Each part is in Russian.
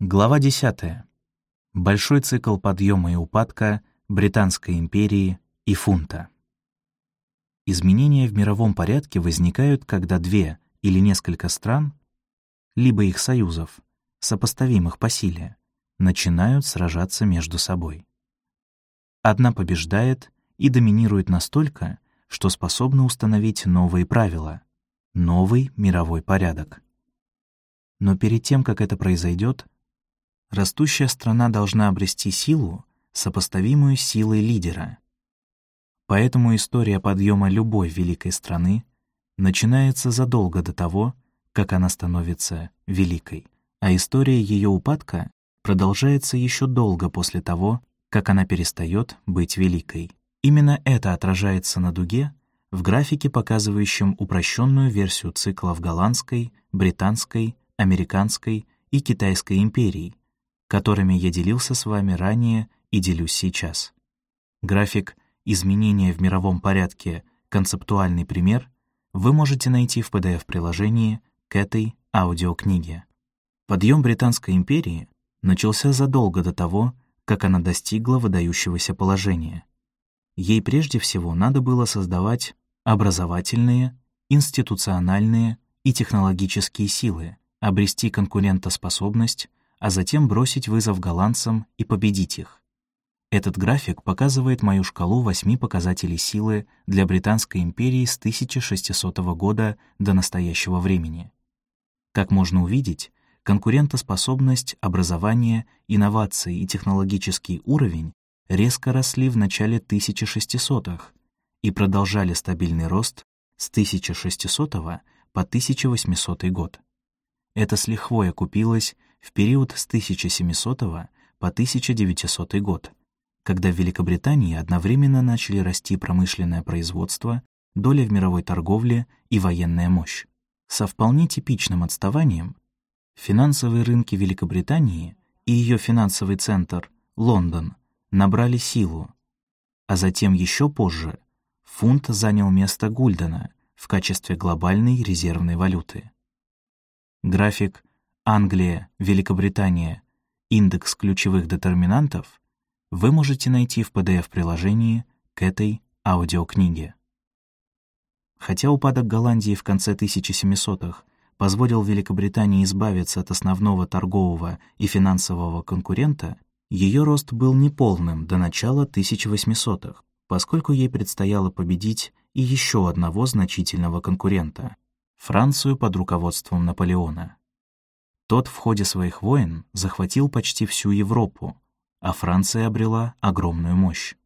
Глава 10. Большой цикл подъема и упадка Британской империи и фунта. Изменения в мировом порядке возникают, когда две или несколько стран, либо их союзов, сопоставимых по силе, начинают сражаться между собой. Одна побеждает и доминирует настолько, что способна установить новые правила, новый мировой порядок. Но перед тем, как это произойдет, растущая страна должна обрести силу, сопоставимую с силой лидера. Поэтому история подъема любой великой страны начинается задолго до того, как она становится великой, а история ее упадка продолжается еще долго после того, как она перестает быть великой. Именно это отражается на дуге в графике, показывающем упрощенную версию циклов голландской, британской, американской и китайской империй, которыми я делился с вами ранее и делюсь сейчас. График «Изменения в мировом порядке. Концептуальный пример» вы можете найти в PDF-приложении к этой аудиокниге. Подъем Британской империи начался задолго до того, как она достигла выдающегося положения. Ей прежде всего надо было создавать образовательные, институциональные и технологические силы, обрести конкурентоспособность, а затем бросить вызов голландцам и победить их. Этот график показывает мою шкалу восьми показателей силы для Британской империи с 1600 года до настоящего времени. Как можно увидеть, конкурентоспособность, образование, инновации и технологический уровень резко росли в начале 1600-х и продолжали стабильный рост с 1600 по 1800 год. Это с лихвой окупилось в период с 1700 по 1900 год, когда в Великобритании одновременно начали расти промышленное производство, доля в мировой торговле и военная мощь. Со вполне типичным отставанием финансовые рынки Великобритании и ее финансовый центр, Лондон, набрали силу, а затем еще позже фунт занял место гульдена в качестве глобальной резервной валюты. График Англия, Великобритания, индекс ключевых детерминантов вы можете найти в PDF-приложении к этой аудиокниге. Хотя упадок Голландии в конце 1700-х позволил Великобритании избавиться от основного торгового и финансового конкурента, ее рост был неполным до начала 1800-х, поскольку ей предстояло победить и еще одного значительного конкурента — Францию под руководством Наполеона. Тот в ходе своих войн захватил почти всю Европу, а Франция обрела огромную мощь.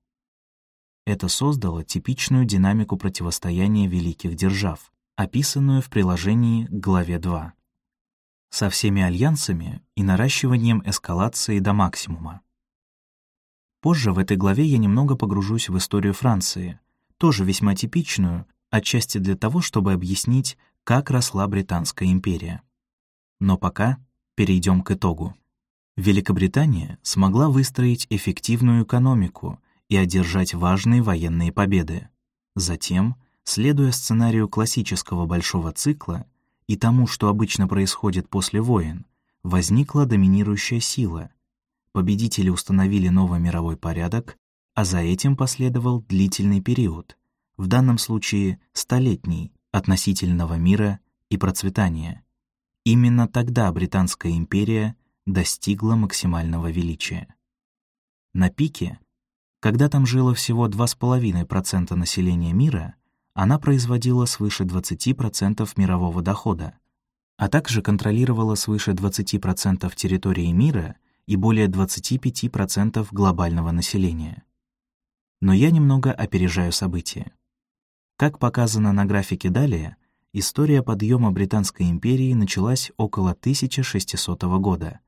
Это создало типичную динамику противостояния великих держав, описанную в приложении к главе 2, со всеми альянсами и наращиванием эскалации до максимума. Позже в этой главе я немного погружусь в историю Франции, тоже весьма типичную, отчасти для того, чтобы объяснить, как росла Британская империя. Но пока перейдем к итогу. Великобритания смогла выстроить эффективную экономику и одержать важные военные победы. Затем, следуя сценарию классического большого цикла и тому, что обычно происходит после войн, возникла доминирующая сила. Победители установили новый мировой порядок, а за этим последовал длительный период, в данном случае столетний, относительного мира и процветания. Именно тогда Британская империя достигла максимального величия. На пике, когда там жило всего 2,5% населения мира, она производила свыше 20% мирового дохода, а также контролировала свыше 20% территории мира и более 25% глобального населения. Но я немного опережаю события. Как показано на графике далее, История подъема Британской империи началась около 1600 года,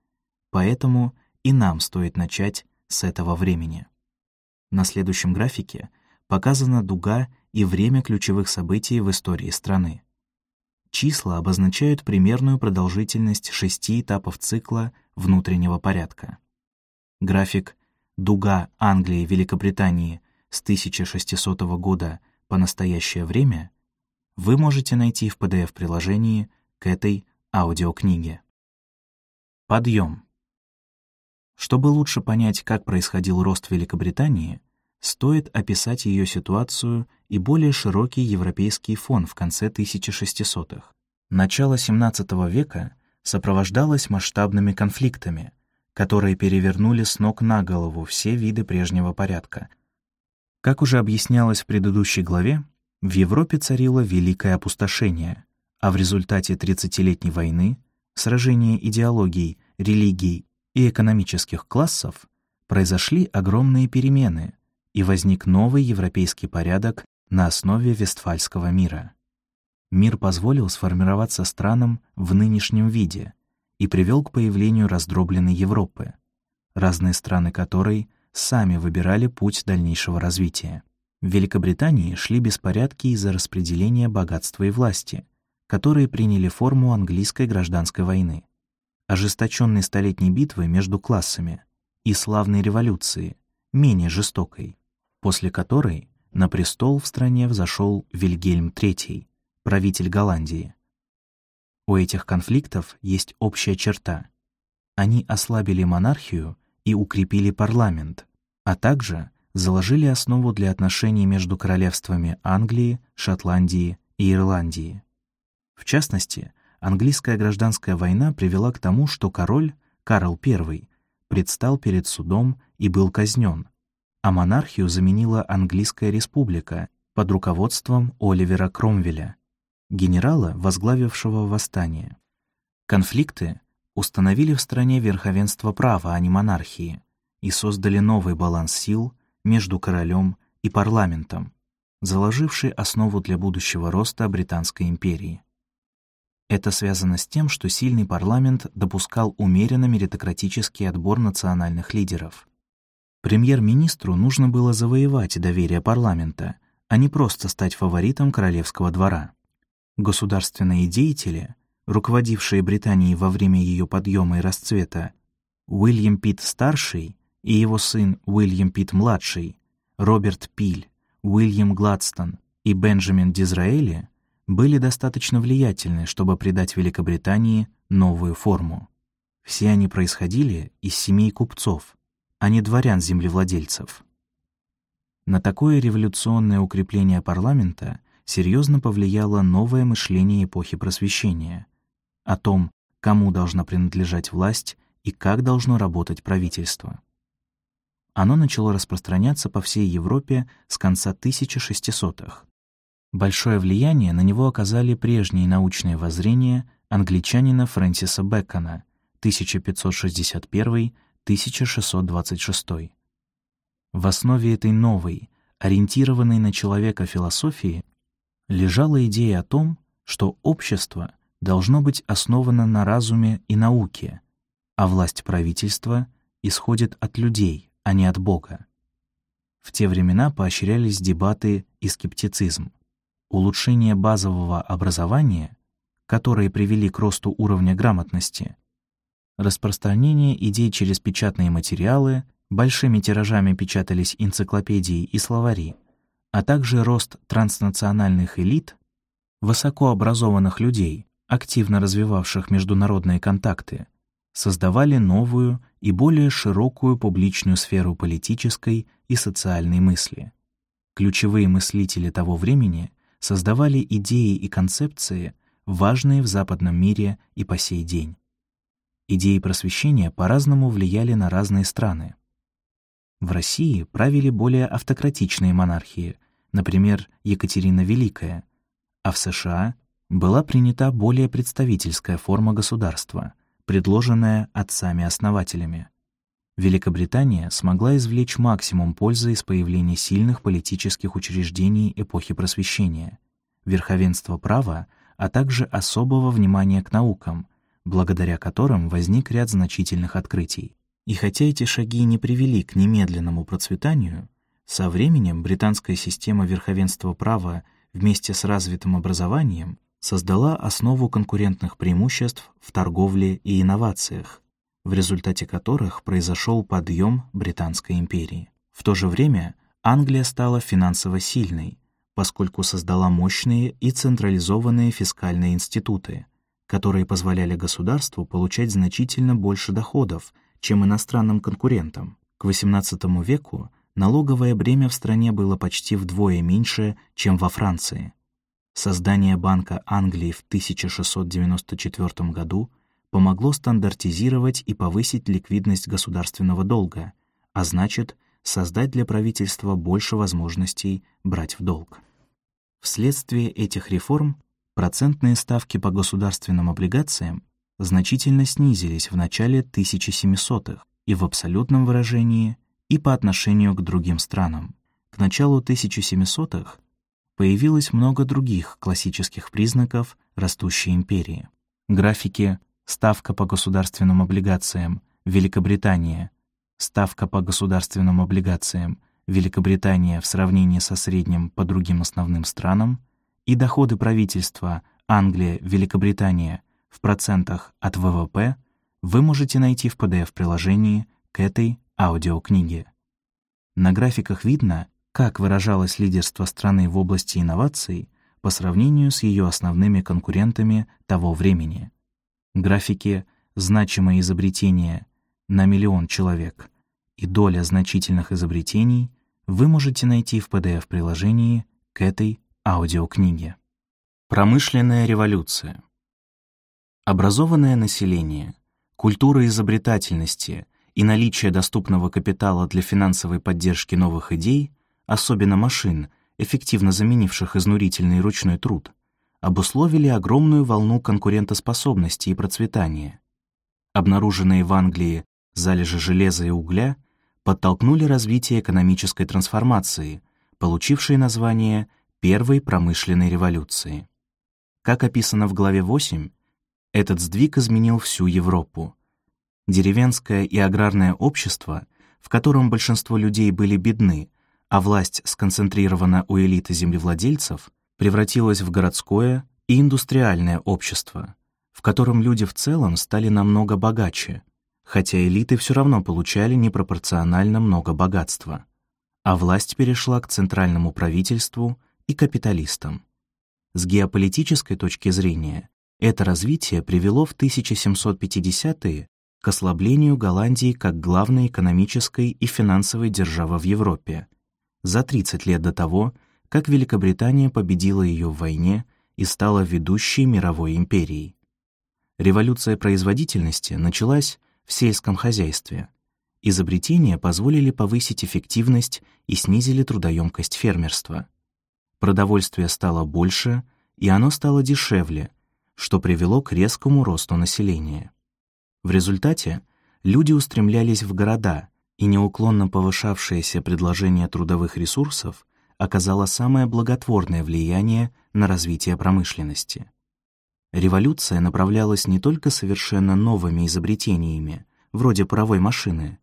поэтому и нам стоит начать с этого времени. На следующем графике показана дуга и время ключевых событий в истории страны. Числа обозначают примерную продолжительность шести этапов цикла внутреннего порядка. График «Дуга Англии и Великобритании» с 1600 года по настоящее время вы можете найти в PDF-приложении к этой аудиокниге. Подъем. Чтобы лучше понять, как происходил рост Великобритании, стоит описать ее ситуацию и более широкий европейский фон в конце 1600-х. Начало XVII века сопровождалось масштабными конфликтами, которые перевернули с ног на голову все виды прежнего порядка. Как уже объяснялось в предыдущей главе, в Европе царило великое опустошение, а в результате 30-летней войны, сражения идеологий, религий и экономических классов произошли огромные перемены, и возник новый европейский порядок на основе Вестфальского мира. Мир позволил сформироваться странам в нынешнем виде и привел к появлению раздробленной Европы, разные страны которой сами выбирали путь дальнейшего развития. В Великобритании шли беспорядки из-за распределения богатства и власти, которые приняли форму английской гражданской войны, ожесточенной столетней битвы между классами и славной революции, менее жестокой, после которой на престол в стране взошел Вильгельм III, правитель Голландии. У этих конфликтов есть общая черта. Они ослабили монархию и укрепили парламент, а также заложили основу для отношений между королевствами Англии, Шотландии и Ирландии. В частности, английская гражданская война привела к тому, что король Карл I предстал перед судом и был казнен, а монархию заменила английская республика под руководством Оливера Кромвеля, генерала, возглавившего восстание. Конфликты установили в стране верховенство права, а не монархии, и создали новый баланс сил между королем и парламентом, заложивший основу для будущего роста Британской империи. Это связано с тем, что сильный парламент допускал умеренно меритократический отбор национальных лидеров. Премьер-министру нужно было завоевать доверие парламента, а не просто стать фаворитом королевского двора. Государственные деятели, руководившие Британией во время ее подъема и расцвета, Уильям Питт-старший и его сын Уильям Питт-младший, Роберт Пиль, Уильям Гладстон и Бенджамин Дизраэли были достаточно влиятельны, чтобы придать Великобритании новую форму. Все они происходили из семей купцов, а не дворян-землевладельцев. На такое революционное укрепление парламента серьезно повлияло новое мышление эпохи Просвещения о том, кому должна принадлежать власть и как должно работать правительство. Оно начало распространяться по всей Европе с конца 1600-х. Большое влияние на него оказали прежние научные воззрения англичанина Фрэнсиса Бэкона 1561-1626. В основе этой новой, ориентированной на человека философии, лежала идея о том, что общество должно быть основано на разуме и науке, а власть правительства исходит от людей, а не от Бога. В те времена поощрялись дебаты и скептицизм. Улучшение базового образования, которые привели к росту уровня грамотности, распространение идей через печатные материалы, большими тиражами печатались энциклопедии и словари, а также рост транснациональных элит, высокообразованных людей, активно развивавших международные контакты, создавали новую и более широкую публичную сферу политической и социальной мысли. Ключевые мыслители того времени создавали идеи и концепции, важные в западном мире и по сей день. Идеи просвещения по-разному влияли на разные страны. В России правили более автократичные монархии, например, Екатерина Великая, а в США была принята более представительская форма государства — предложенная отцами-основателями. Великобритания смогла извлечь максимум пользы из появления сильных политических учреждений эпохи Просвещения, верховенства права, а также особого внимания к наукам, благодаря которым возник ряд значительных открытий. И хотя эти шаги не привели к немедленному процветанию, со временем британская система верховенства права вместе с развитым образованием создала основу конкурентных преимуществ в торговле и инновациях, в результате которых произошел подъем Британской империи. В то же время Англия стала финансово сильной, поскольку создала мощные и централизованные фискальные институты, которые позволяли государству получать значительно больше доходов, чем иностранным конкурентам. К XVIII веку налоговое бремя в стране было почти вдвое меньше, чем во Франции. Создание Банка Англии в 1694 году помогло стандартизировать и повысить ликвидность государственного долга, а значит, создать для правительства больше возможностей брать в долг. Вследствие этих реформ процентные ставки по государственным облигациям значительно снизились в начале 1700-х и в абсолютном выражении, и по отношению к другим странам. К началу 1700-х появилось много других классических признаков растущей империи. Графики ставка по государственным облигациям Великобритания, ставка по государственным облигациям Великобритания в сравнении со средним по другим основным странам и доходы правительства Англия, Великобритания в процентах от ВВП вы можете найти в PDF-приложении к этой аудиокниге. На графиках видно, как выражалось лидерство страны в области инноваций по сравнению с ее основными конкурентами того времени. Графики «Значимые изобретения на миллион человек» и «Доля значительных изобретений» вы можете найти в PDF-приложении к этой аудиокниге. Промышленная революция. Образованное население, культура изобретательности и наличие доступного капитала для финансовой поддержки новых идей — особенно машин, эффективно заменивших изнурительный ручной труд, обусловили огромную волну конкурентоспособности и процветания. Обнаруженные в Англии залежи железа и угля подтолкнули развитие экономической трансформации, получившей название Первой промышленной революции. Как описано в главе 8, этот сдвиг изменил всю Европу. Деревенское и аграрное общество, в котором большинство людей были бедны, а власть сконцентрирована у элиты землевладельцев, превратилась в городское и индустриальное общество, в котором люди в целом стали намного богаче, хотя элиты все равно получали непропорционально много богатства, а власть перешла к центральному правительству и капиталистам. С геополитической точки зрения это развитие привело в 1750-е к ослаблению Голландии как главной экономической и финансовой державы в Европе за 30 лет до того, как Великобритания победила ее в войне и стала ведущей мировой империей. Революция производительности началась в сельском хозяйстве. Изобретения позволили повысить эффективность и снизили трудоемкость фермерства. Продовольствие стало больше, и оно стало дешевле, что привело к резкому росту населения. В результате люди устремлялись в города, и неуклонно повышавшееся предложение трудовых ресурсов оказало самое благотворное влияние на развитие промышленности. Революция направлялась не только совершенно новыми изобретениями, вроде паровой машины,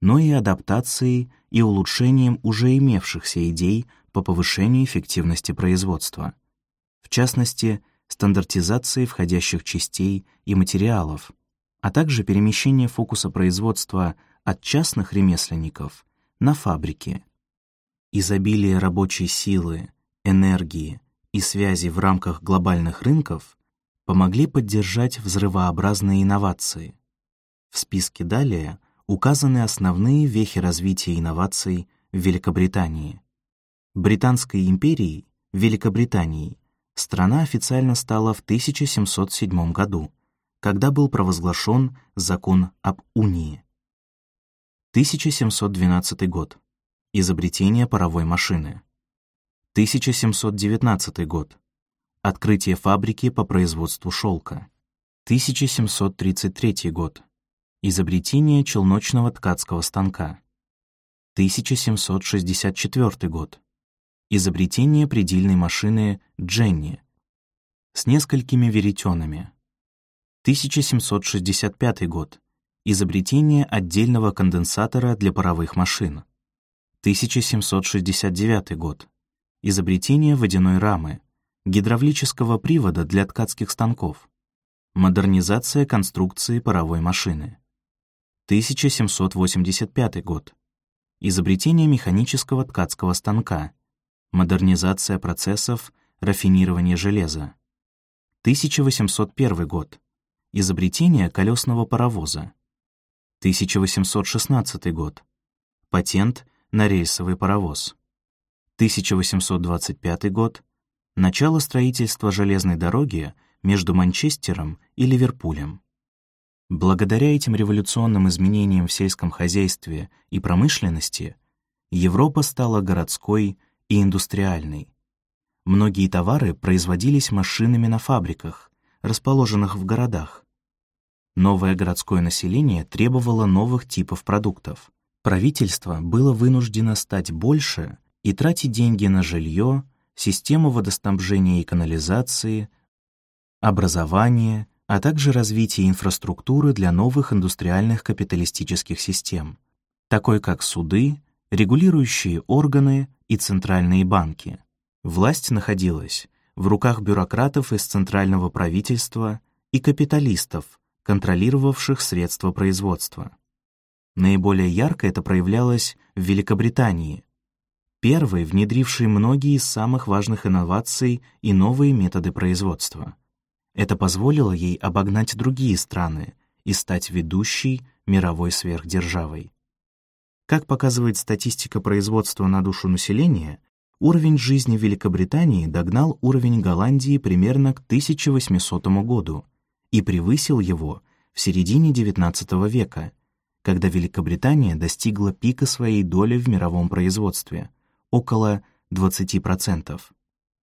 но и адаптацией и улучшением уже имевшихся идей по повышению эффективности производства. В частности, стандартизации входящих частей и материалов, а также перемещение фокуса производства от частных ремесленников на фабрики. Изобилие рабочей силы, энергии и связи в рамках глобальных рынков помогли поддержать взрывообразные инновации. В списке далее указаны основные вехи развития инноваций в Великобритании. Британской империей, Великобританией, страна официально стала в 1707 году, когда был провозглашен закон об унии. 1712 год. Изобретение паровой машины. 1719 год. Открытие фабрики по производству шелка. 1733 год. Изобретение челночного ткацкого станка. 1764 год. Изобретение предельной машины Дженни с несколькими веретенами. 1765 год. Изобретение отдельного конденсатора для паровых машин. 1769 год. Изобретение водяной рамы, гидравлического привода для ткацких станков. Модернизация конструкции паровой машины. 1785 год. Изобретение механического ткацкого станка. Модернизация процессов рафинирования железа. 1801 год. Изобретение колесного паровоза. 1816 год. Патент на рельсовый паровоз. 1825 год. Начало строительства железной дороги между Манчестером и Ливерпулем. Благодаря этим революционным изменениям в сельском хозяйстве и промышленности Европа стала городской и индустриальной. Многие товары производились машинами на фабриках, расположенных в городах. Новое городское население требовало новых типов продуктов. Правительство было вынуждено стать больше и тратить деньги на жилье, систему водоснабжения и канализации, образование, а также развитие инфраструктуры для новых индустриальных капиталистических систем, такой как суды, регулирующие органы и центральные банки. Власть находилась в руках бюрократов из центрального правительства и капиталистов, контролировавших средства производства. Наиболее ярко это проявлялось в Великобритании, первой внедрившей многие из самых важных инноваций и новые методы производства. Это позволило ей обогнать другие страны и стать ведущей мировой сверхдержавой. Как показывает статистика производства на душу населения, уровень жизни Великобритании догнал уровень Голландии примерно к 1800 году и превысил его в середине XIX века, когда Великобритания достигла пика своей доли в мировом производстве — около 20%.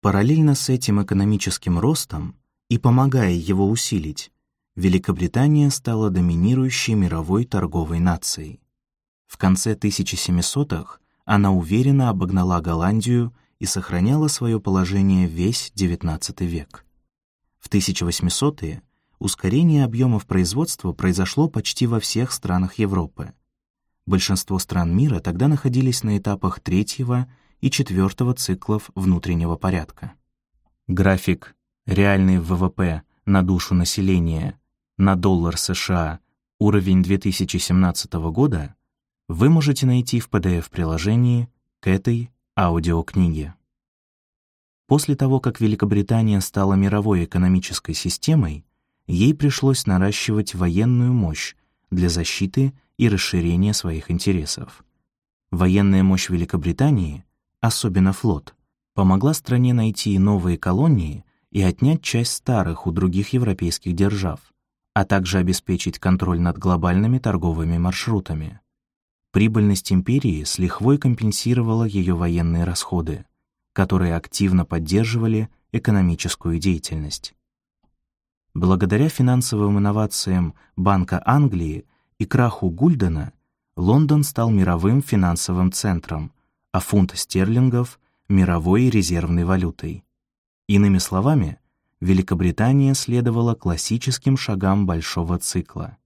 Параллельно с этим экономическим ростом и помогая его усилить, Великобритания стала доминирующей мировой торговой нацией. В конце 1700-х она уверенно обогнала Голландию и сохраняла свое положение весь XIX век. В 1800-е ускорение объемов производства произошло почти во всех странах Европы. Большинство стран мира тогда находились на этапах третьего и четвертого циклов внутреннего порядка. График реальный ВВП на душу населения на доллар США уровень 2017 года вы можете найти в PDF-приложении к этой аудиокниге. После того, как Великобритания стала мировой экономической системой, ей пришлось наращивать военную мощь для защиты и расширения своих интересов. Военная мощь Великобритании, особенно флот, помогла стране найти новые колонии и отнять часть старых у других европейских держав, а также обеспечить контроль над глобальными торговыми маршрутами. Прибыльность империи с лихвой компенсировала ее военные расходы, которые активно поддерживали экономическую деятельность. Благодаря финансовым инновациям Банка Англии и краху Гульдена Лондон стал мировым финансовым центром, а фунт стерлингов — мировой резервной валютой. Иными словами, Великобритания следовала классическим шагам большого цикла,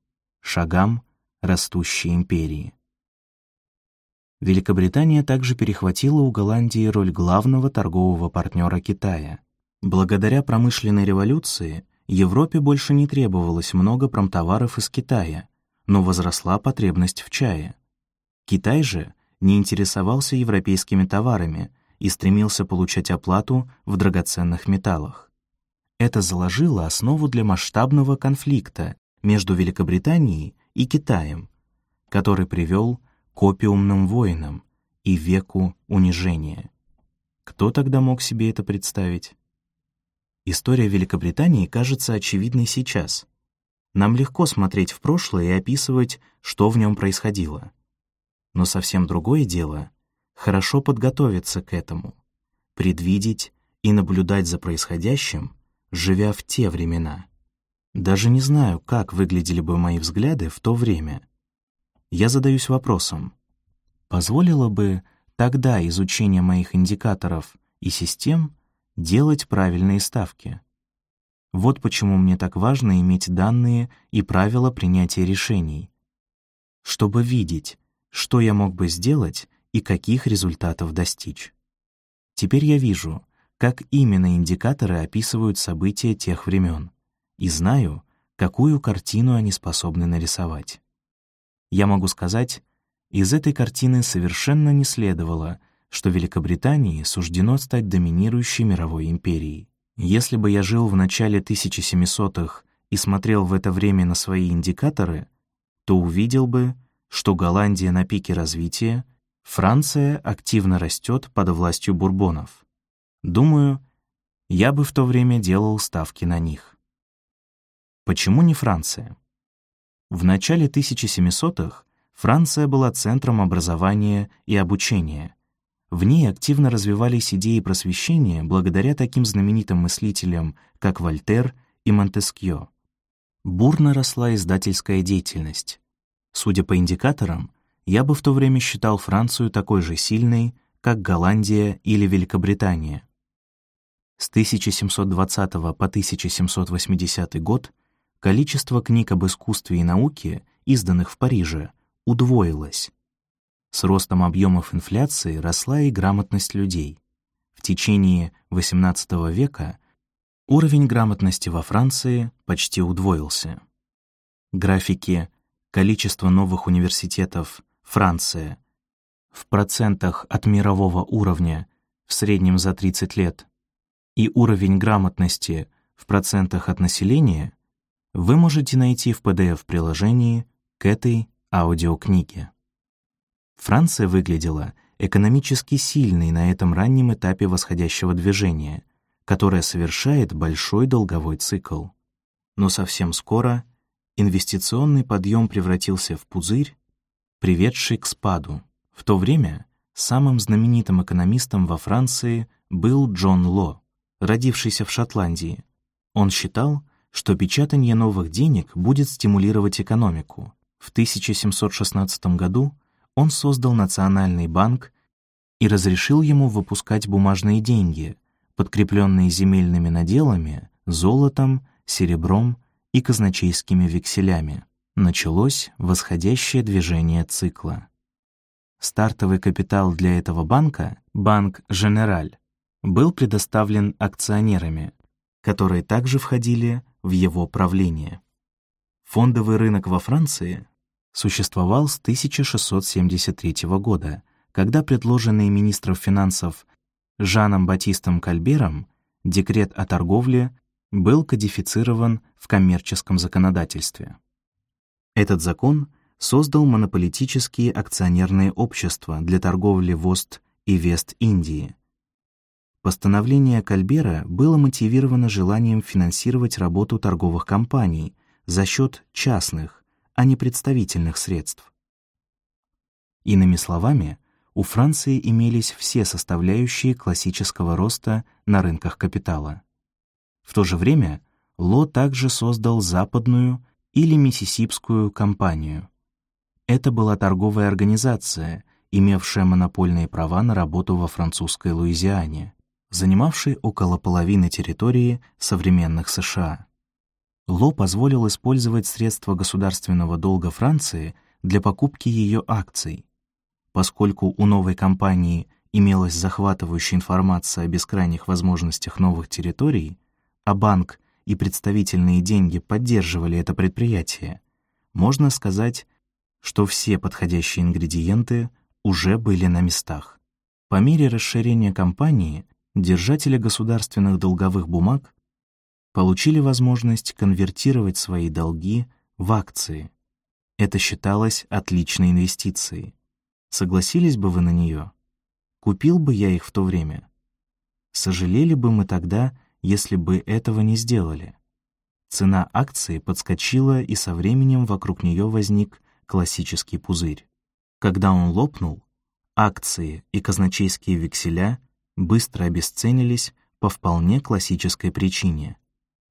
шагам растущей империи. Великобритания также перехватила у Голландии роль главного торгового партнера Китая. Благодаря промышленной революции Европе больше не требовалось много промтоваров из Китая, но возросла потребность в чае. Китай же не интересовался европейскими товарами и стремился получать оплату в драгоценных металлах. Это заложило основу для масштабного конфликта между Великобританией и Китаем, который привел к опиумным войнам и веку унижения. Кто тогда мог себе это представить? История Великобритании кажется очевидной сейчас. Нам легко смотреть в прошлое и описывать, что в нем происходило. Но совсем другое дело — хорошо подготовиться к этому, предвидеть и наблюдать за происходящим, живя в те времена. Даже не знаю, как выглядели бы мои взгляды в то время — я задаюсь вопросом, позволило бы тогда изучение моих индикаторов и систем делать правильные ставки? Вот почему мне так важно иметь данные и правила принятия решений, чтобы видеть, что я мог бы сделать и каких результатов достичь. Теперь я вижу, как именно индикаторы описывают события тех времен, и знаю, какую картину они способны нарисовать. Я могу сказать, из этой картины совершенно не следовало, что Великобритании суждено стать доминирующей мировой империей. Если бы я жил в начале 1700-х и смотрел в это время на свои индикаторы, то увидел бы, что Голландия на пике развития, Франция активно растет под властью бурбонов. Думаю, я бы в то время делал ставки на них. Почему не Франция? В начале 1700-х Франция была центром образования и обучения. В ней активно развивались идеи просвещения благодаря таким знаменитым мыслителям, как Вольтер и Монтескьё. Бурно росла издательская деятельность. Судя по индикаторам, я бы в то время считал Францию такой же сильной, как Голландия или Великобритания. С 1720 по 1780 год количество книг об искусстве и науке, изданных в Париже, удвоилось. С ростом объемов инфляции росла и грамотность людей. В течение XVIII века уровень грамотности во Франции почти удвоился. Графики количество новых университетов Франция в процентах от мирового уровня в среднем за 30 лет и уровень грамотности в процентах от населения вы можете найти в PDF-приложении к этой аудиокниге. Франция выглядела экономически сильной на этом раннем этапе восходящего движения, которое совершает большой долговой цикл. Но совсем скоро инвестиционный подъем превратился в пузырь, приведший к спаду. В то время самым знаменитым экономистом во Франции был Джон Ло, родившийся в Шотландии. Он считал, что печатание новых денег будет стимулировать экономику. В 1716 году он создал Национальный банк и разрешил ему выпускать бумажные деньги, подкрепленные земельными наделами, золотом, серебром и казначейскими векселями. Началось восходящее движение цикла. Стартовый капитал для этого банка, банк «Женераль», был предоставлен акционерами, которые также входили в его правление. Фондовый рынок во Франции существовал с 1673 года, когда предложенный министром финансов Жаном Батистом Кальбером декрет о торговле был кодифицирован в коммерческом законодательстве. Этот закон создал монополитические акционерные общества для торговли в Ост- и Вест-Индии. Постановление Кальбера было мотивировано желанием финансировать работу торговых компаний за счет частных, а не представительных средств. Иными словами, у Франции имелись все составляющие классического роста на рынках капитала. В то же время Ло также создал западную или миссисипскую компанию. Это была торговая организация, имевшая монопольные права на работу во французской Луизиане, занимавшей около половины территории современных США. Ло позволил использовать средства государственного долга Франции для покупки ее акций. Поскольку у новой компании имелась захватывающая информация о бескрайних возможностях новых территорий, а банк и представительные деньги поддерживали это предприятие, можно сказать, что все подходящие ингредиенты уже были на местах. По мере расширения компании держатели государственных долговых бумаг получили возможность конвертировать свои долги в акции. Это считалось отличной инвестицией. Согласились бы вы на нее? Купил бы я их в то время? Сожалели бы мы тогда, если бы этого не сделали. Цена акции подскочила, и со временем вокруг нее возник классический пузырь. Когда он лопнул, акции и казначейские векселя быстро обесценились по вполне классической причине.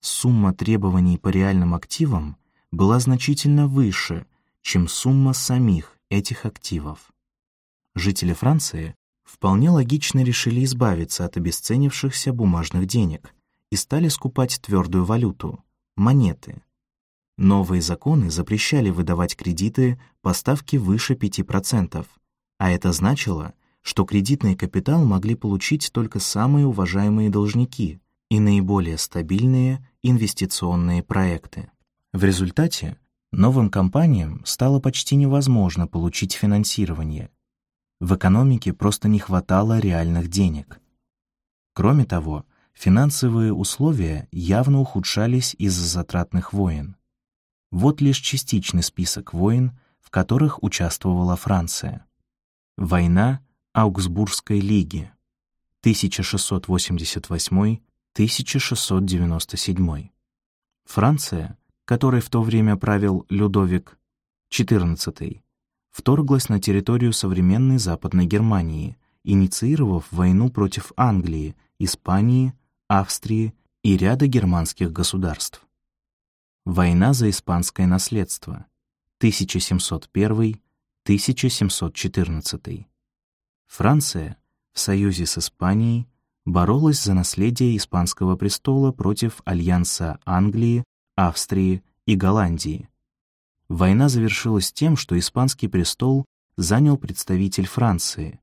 Сумма требований по реальным активам была значительно выше, чем сумма самих этих активов. Жители Франции вполне логично решили избавиться от обесценившихся бумажных денег и стали скупать твердую валюту — монеты. Новые законы запрещали выдавать кредиты по ставке выше 5%, а это значило, что кредитный капитал могли получить только самые уважаемые должники и наиболее стабильные инвестиционные проекты. В результате новым компаниям стало почти невозможно получить финансирование. В экономике просто не хватало реальных денег. Кроме того, финансовые условия явно ухудшались из-за затратных войн. Вот лишь частичный список войн, в которых участвовала Франция. Война Аугсбургской лиги 1688-1697. Франция, которой в то время правил Людовик XIV, вторглась на территорию современной Западной Германии, инициировав войну против Англии, Испании, Австрии и ряда германских государств. Война за испанское наследство 1701-1714. Франция в союзе с Испанией боролась за наследие испанского престола против альянса Англии, Австрии и Голландии. Война завершилась тем, что испанский престол занял представитель Франции,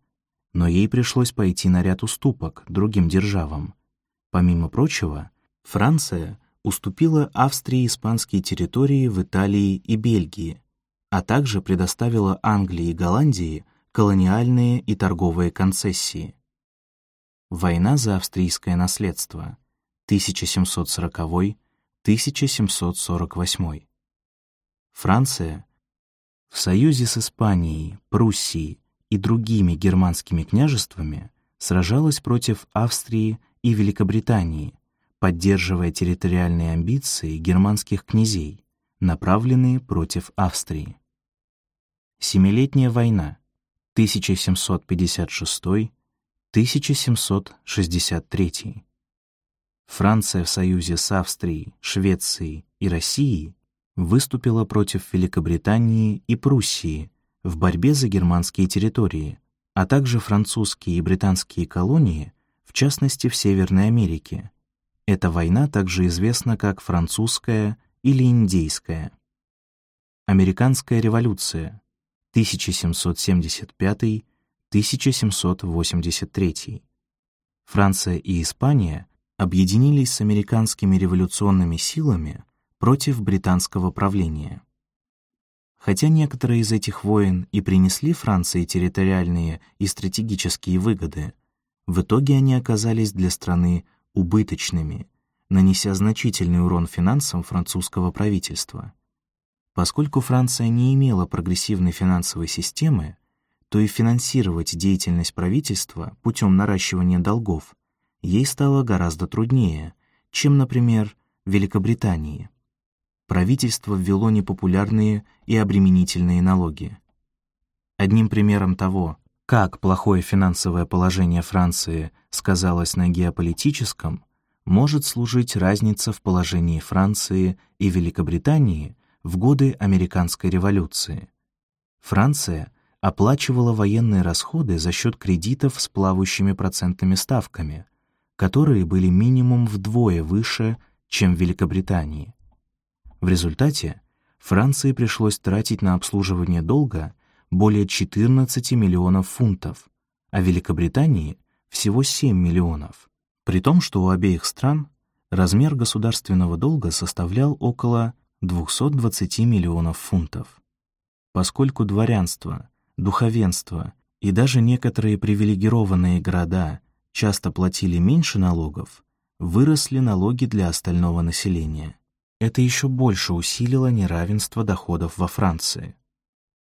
но ей пришлось пойти на ряд уступок другим державам. Помимо прочего, Франция уступила Австрии испанские территории в Италии и Бельгии, а также предоставила Англии и Голландии колониальные и торговые концессии. Война за австрийское наследство 1740-1748. Франция в союзе с Испанией, Пруссией и другими германскими княжествами сражалась против Австрии и Великобритании, поддерживая территориальные амбиции германских князей, направленные против Австрии. Семилетняя война 1756-1763. Франция в союзе с Австрией, Швецией и Россией выступила против Великобритании и Пруссии в борьбе за германские территории, а также французские и британские колонии, в частности в Северной Америке. Эта война также известна как французская или индейская. Американская революция 1775-1783. Франция и Испания объединились с американскими революционными силами против британского правления. Хотя некоторые из этих войн и принесли Франции территориальные и стратегические выгоды, в итоге они оказались для страны убыточными, нанеся значительный урон финансам французского правительства. Поскольку Франция не имела прогрессивной финансовой системы, то и финансировать деятельность правительства путем наращивания долгов ей стало гораздо труднее, чем, например, Великобритании правительство ввело непопулярные и обременительные налоги. Одним примером того, как плохое финансовое положение Франции сказалось на геополитическом, может служить разница в положении Франции и Великобритании в годы Американской революции. Франция оплачивала военные расходы за счет кредитов с плавающими процентными ставками, которые были минимум вдвое выше, чем в Великобритании. В результате Франции пришлось тратить на обслуживание долга более 14 миллионов фунтов, а Великобритании всего 7 миллионов, при том, что у обеих стран размер государственного долга составлял около 220 миллионов фунтов. Поскольку дворянство, духовенство и даже некоторые привилегированные города часто платили меньше налогов, выросли налоги для остального населения. Это еще больше усилило неравенство доходов во Франции.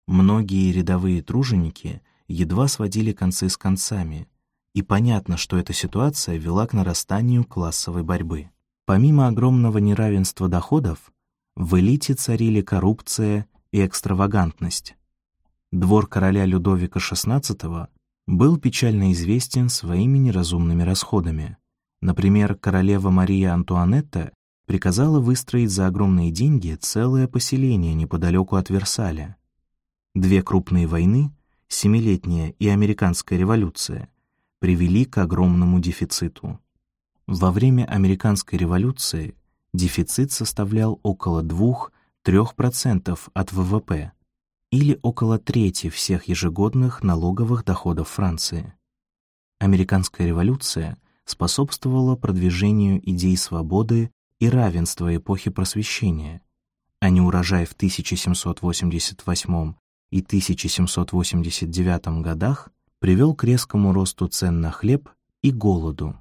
Многие рядовые труженики едва сводили концы с концами, и понятно, что эта ситуация вела к нарастанию классовой борьбы. Помимо огромного неравенства доходов, в элите царили коррупция и экстравагантность. Двор короля Людовика XVI был печально известен своими неразумными расходами. Например, королева Мария Антуанетта приказала выстроить за огромные деньги целое поселение неподалеку от Версаля. Две крупные войны, Семилетняя и Американская революция, привели к огромному дефициту. Во время Американской революции дефицит составлял около 2-3% от ВВП или около трети всех ежегодных налоговых доходов Франции. Американская революция способствовала продвижению идей свободы и равенства эпохи Просвещения, а не урожай в 1788 и 1789 годах привел к резкому росту цен на хлеб и голоду.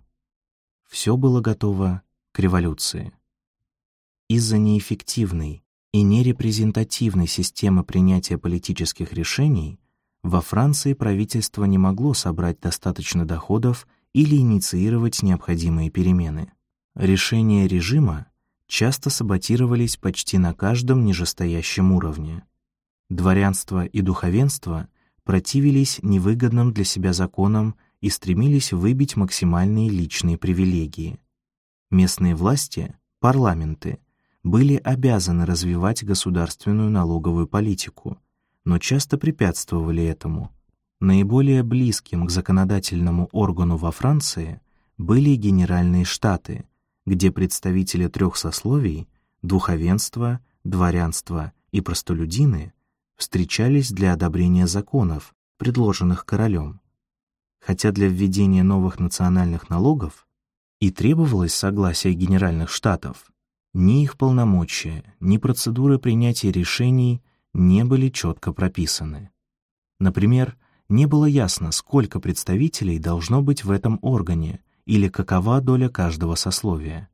Все было готово к революции. Из-за неэффективной и нерепрезентативной системы принятия политических решений, во Франции правительство не могло собрать достаточно доходов или инициировать необходимые перемены. Решения режима часто саботировались почти на каждом нижестоящем уровне. Дворянство и духовенство противились невыгодным для себя законам и стремились выбить максимальные личные привилегии. Местные власти, парламенты, были обязаны развивать государственную налоговую политику, но часто препятствовали этому. Наиболее близким к законодательному органу во Франции были Генеральные Штаты, где представители трех сословий — духовенства, дворянства и простолюдины — встречались для одобрения законов, предложенных королем. Хотя для введения новых национальных налогов и требовалось согласие Генеральных Штатов, ни их полномочия, ни процедуры принятия решений не были четко прописаны. Например, не было ясно, сколько представителей должно быть в этом органе или какова доля каждого сословия.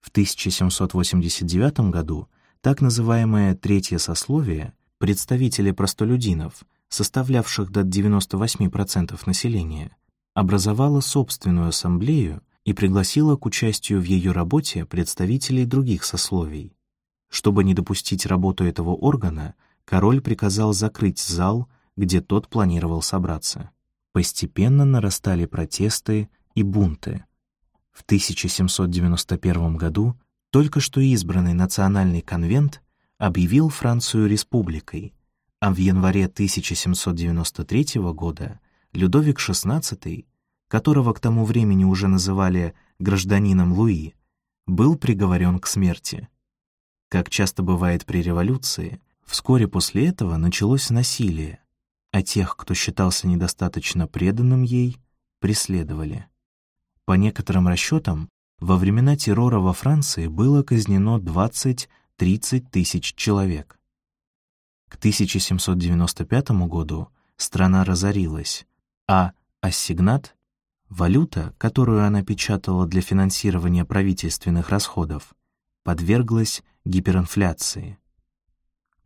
В 1789 году так называемое третье сословие, представители простолюдинов, составлявших до 98% населения, образовало собственную ассамблею и пригласила к участию в ее работе представителей других сословий. Чтобы не допустить работу этого органа, король приказал закрыть зал, где тот планировал собраться. Постепенно нарастали протесты и бунты. В 1791 году только что избранный национальный конвент объявил Францию республикой, а в январе 1793 года Людовик XVI которого к тому времени уже называли гражданином Луи, был приговорен к смерти. Как часто бывает при революции, вскоре после этого началось насилие, а тех, кто считался недостаточно преданным ей, преследовали. По некоторым расчетам, во времена террора во Франции было казнено 20-30 тысяч человек. К 1795 году страна разорилась, а ассигнат Валюта, которую она печатала для финансирования правительственных расходов, подверглась гиперинфляции.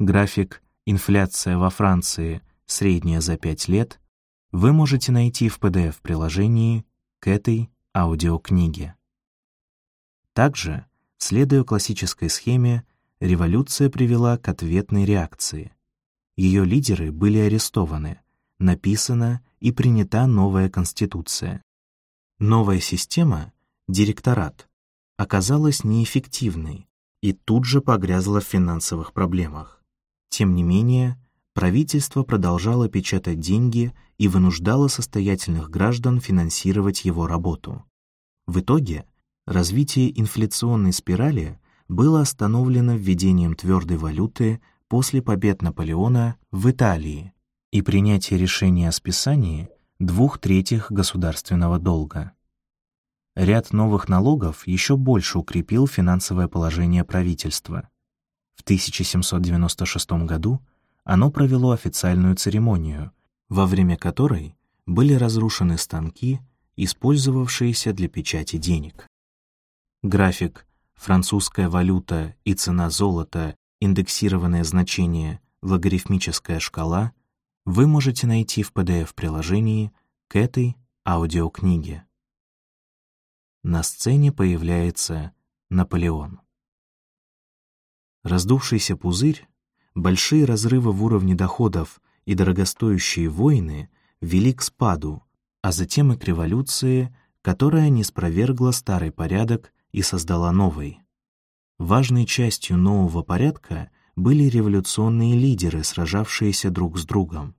График «Инфляция во Франции. Средняя за 5 лет» вы можете найти в PDF-приложении к этой аудиокниге. Также, следуя классической схеме, революция привела к ответной реакции. Ее лидеры были арестованы, написана и принята новая конституция. Новая система, директорат, оказалась неэффективной и тут же погрязла в финансовых проблемах. Тем не менее, правительство продолжало печатать деньги и вынуждало состоятельных граждан финансировать его работу. В итоге развитие инфляционной спирали было остановлено введением твердой валюты после побед Наполеона в Италии и принятия решения о списании двух третьих государственного долга. Ряд новых налогов еще больше укрепил финансовое положение правительства. В 1796 году оно провело официальную церемонию, во время которой были разрушены станки, использовавшиеся для печати денег. График «Французская валюта и цена золота. Индексированное значение. Логарифмическая шкала» вы можете найти в PDF-приложении к этой аудиокниге. На сцене появляется Наполеон. Раздувшийся пузырь, большие разрывы в уровне доходов и дорогостоящие войны вели к спаду, а затем и к революции, которая не спровергла старый порядок и создала новый. Важной частью нового порядка были революционные лидеры, сражавшиеся друг с другом.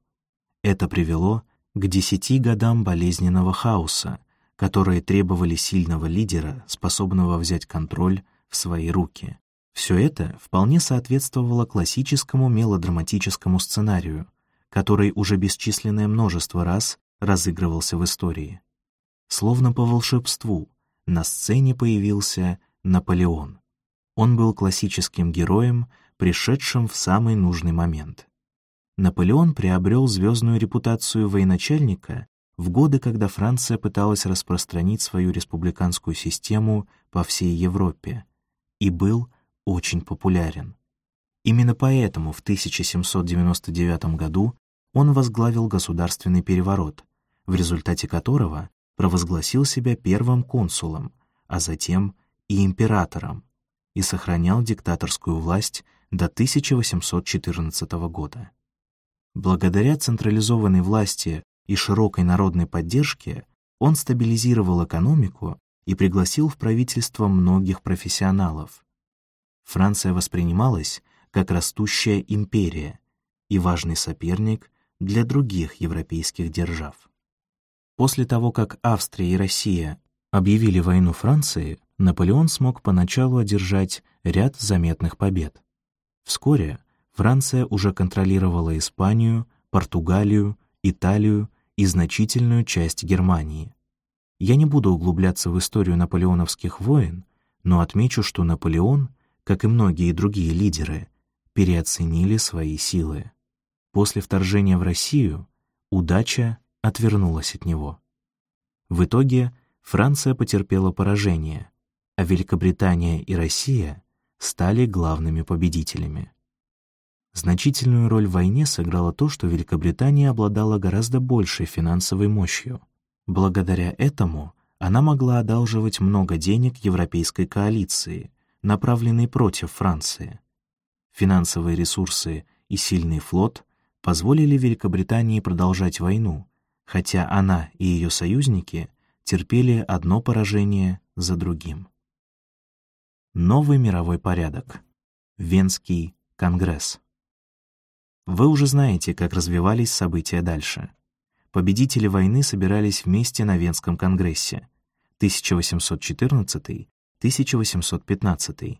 Это привело к десяти годам болезненного хаоса, которые требовали сильного лидера, способного взять контроль в свои руки. Все это вполне соответствовало классическому мелодраматическому сценарию, который уже бесчисленное множество раз разыгрывался в истории. Словно по волшебству на сцене появился Наполеон. Он был классическим героем, пришедшим в самый нужный момент. Наполеон приобрел звездную репутацию военачальника в годы, когда Франция пыталась распространить свою республиканскую систему по всей Европе, и был очень популярен. Именно поэтому в 1799 году он возглавил государственный переворот, в результате которого провозгласил себя первым консулом, а затем и императором, и сохранял диктаторскую власть до 1814 года. Благодаря централизованной власти и широкой народной поддержке он стабилизировал экономику и пригласил в правительство многих профессионалов. Франция воспринималась как растущая империя и важный соперник для других европейских держав. После того, как Австрия и Россия объявили войну Франции, Наполеон смог поначалу одержать ряд заметных побед. Вскоре Франция уже контролировала Испанию, Португалию, Италию и значительную часть Германии. Я не буду углубляться в историю наполеоновских войн, но отмечу, что Наполеон, как и многие другие лидеры, переоценили свои силы. После вторжения в Россию удача отвернулась от него. В итоге Франция потерпела поражение, а Великобритания и Россия стали главными победителями. Значительную роль в войне сыграло то, что Великобритания обладала гораздо большей финансовой мощью. Благодаря этому она могла одалживать много денег европейской коалиции, направленной против Франции. Финансовые ресурсы и сильный флот позволили Великобритании продолжать войну, хотя она и ее союзники терпели одно поражение за другим. Новый мировой порядок. Венский конгресс. Вы уже знаете, как развивались события дальше. Победители войны собирались вместе на Венском конгрессе 1814-1815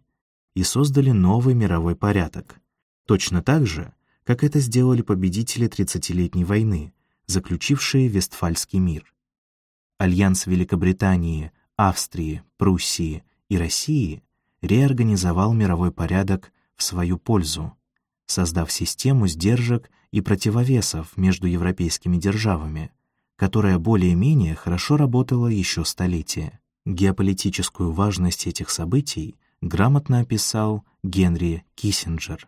и создали новый мировой порядок, точно так же, как это сделали победители Тридцатилетней войны, заключившие Вестфальский мир. Альянс Великобритании, Австрии, Пруссии и России реорганизовал мировой порядок в свою пользу, создав систему сдержек и противовесов между европейскими державами, которая более-менее хорошо работала еще столетия. Геополитическую важность этих событий грамотно описал Генри Киссинджер.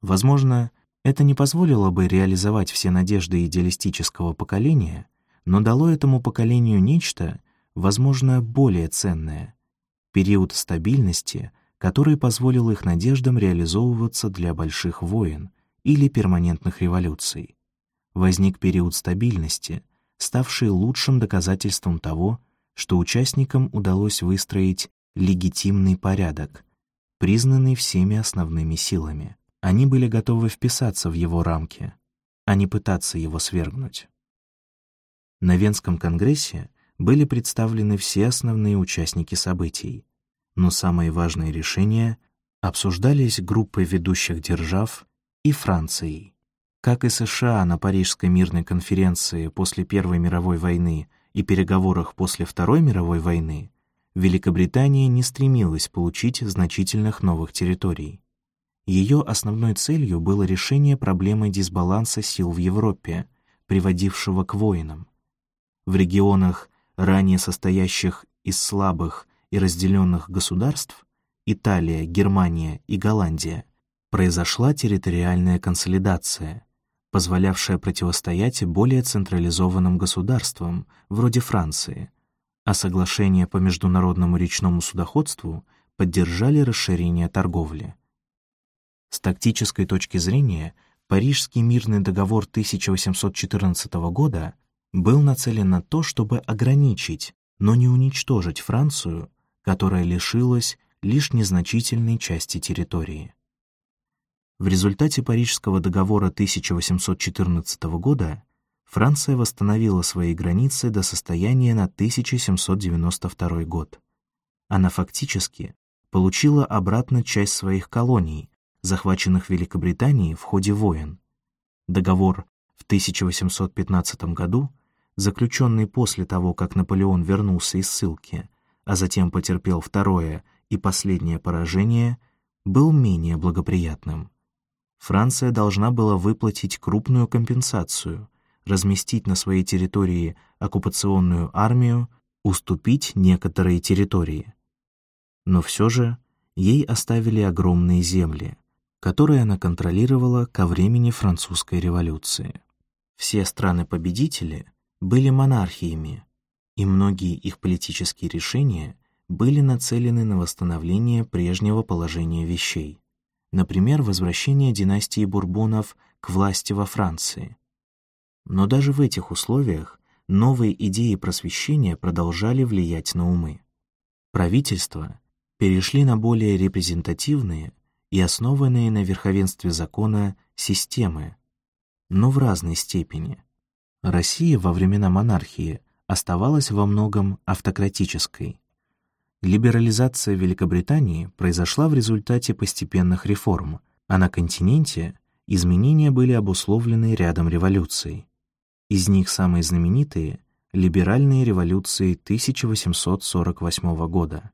Возможно, это не позволило бы реализовать все надежды идеалистического поколения, но дало этому поколению нечто, возможно, более ценное — период стабильности, который позволил их надеждам реализовываться для больших войн или перманентных революций. Возник период стабильности, ставший лучшим доказательством того, что участникам удалось выстроить легитимный порядок, признанный всеми основными силами. Они были готовы вписаться в его рамки, а не пытаться его свергнуть. На Венском конгрессе были представлены все основные участники событий, но самые важные решения обсуждались группой ведущих держав и Францией. Как и США на Парижской мирной конференции после Первой мировой войны и переговорах после Второй мировой войны, Великобритания не стремилась получить значительных новых территорий. Ее основной целью было решение проблемы дисбаланса сил в Европе, приводившего к войнам. В регионах, ранее состоящих из слабых и разделенных государств Италия, Германия и Голландия произошла территориальная консолидация, позволявшая противостоять более централизованным государствам, вроде Франции, а соглашения по международному речному судоходству поддержали расширение торговли. С тактической точки зрения, Парижский мирный договор 1814 года был нацелен на то, чтобы ограничить, но не уничтожить Францию которая лишилась лишь незначительной части территории. В результате Парижского договора 1814 года Франция восстановила свои границы до состояния на 1792 год. Она фактически получила обратно часть своих колоний, захваченных Великобританией в ходе войн. Договор в 1815 году, заключенный после того, как Наполеон вернулся из ссылки, а затем потерпел второе и последнее поражение, был менее благоприятным. Франция должна была выплатить крупную компенсацию, разместить на своей территории оккупационную армию, уступить некоторые территории. Но все же ей оставили огромные земли, которые она контролировала ко времени французской революции. Все страны-победители были монархиями, и многие их политические решения были нацелены на восстановление прежнего положения вещей, например, возвращение династии Бурбонов к власти во Франции. Но даже в этих условиях новые идеи просвещения продолжали влиять на умы. Правительства перешли на более репрезентативные и основанные на верховенстве закона системы, но в разной степени. Россия во времена монархии оставалась во многом автократической. Либерализация Великобритании произошла в результате постепенных реформ, а на континенте изменения были обусловлены рядом революций. Из них самые знаменитые — либеральные революции 1848 года.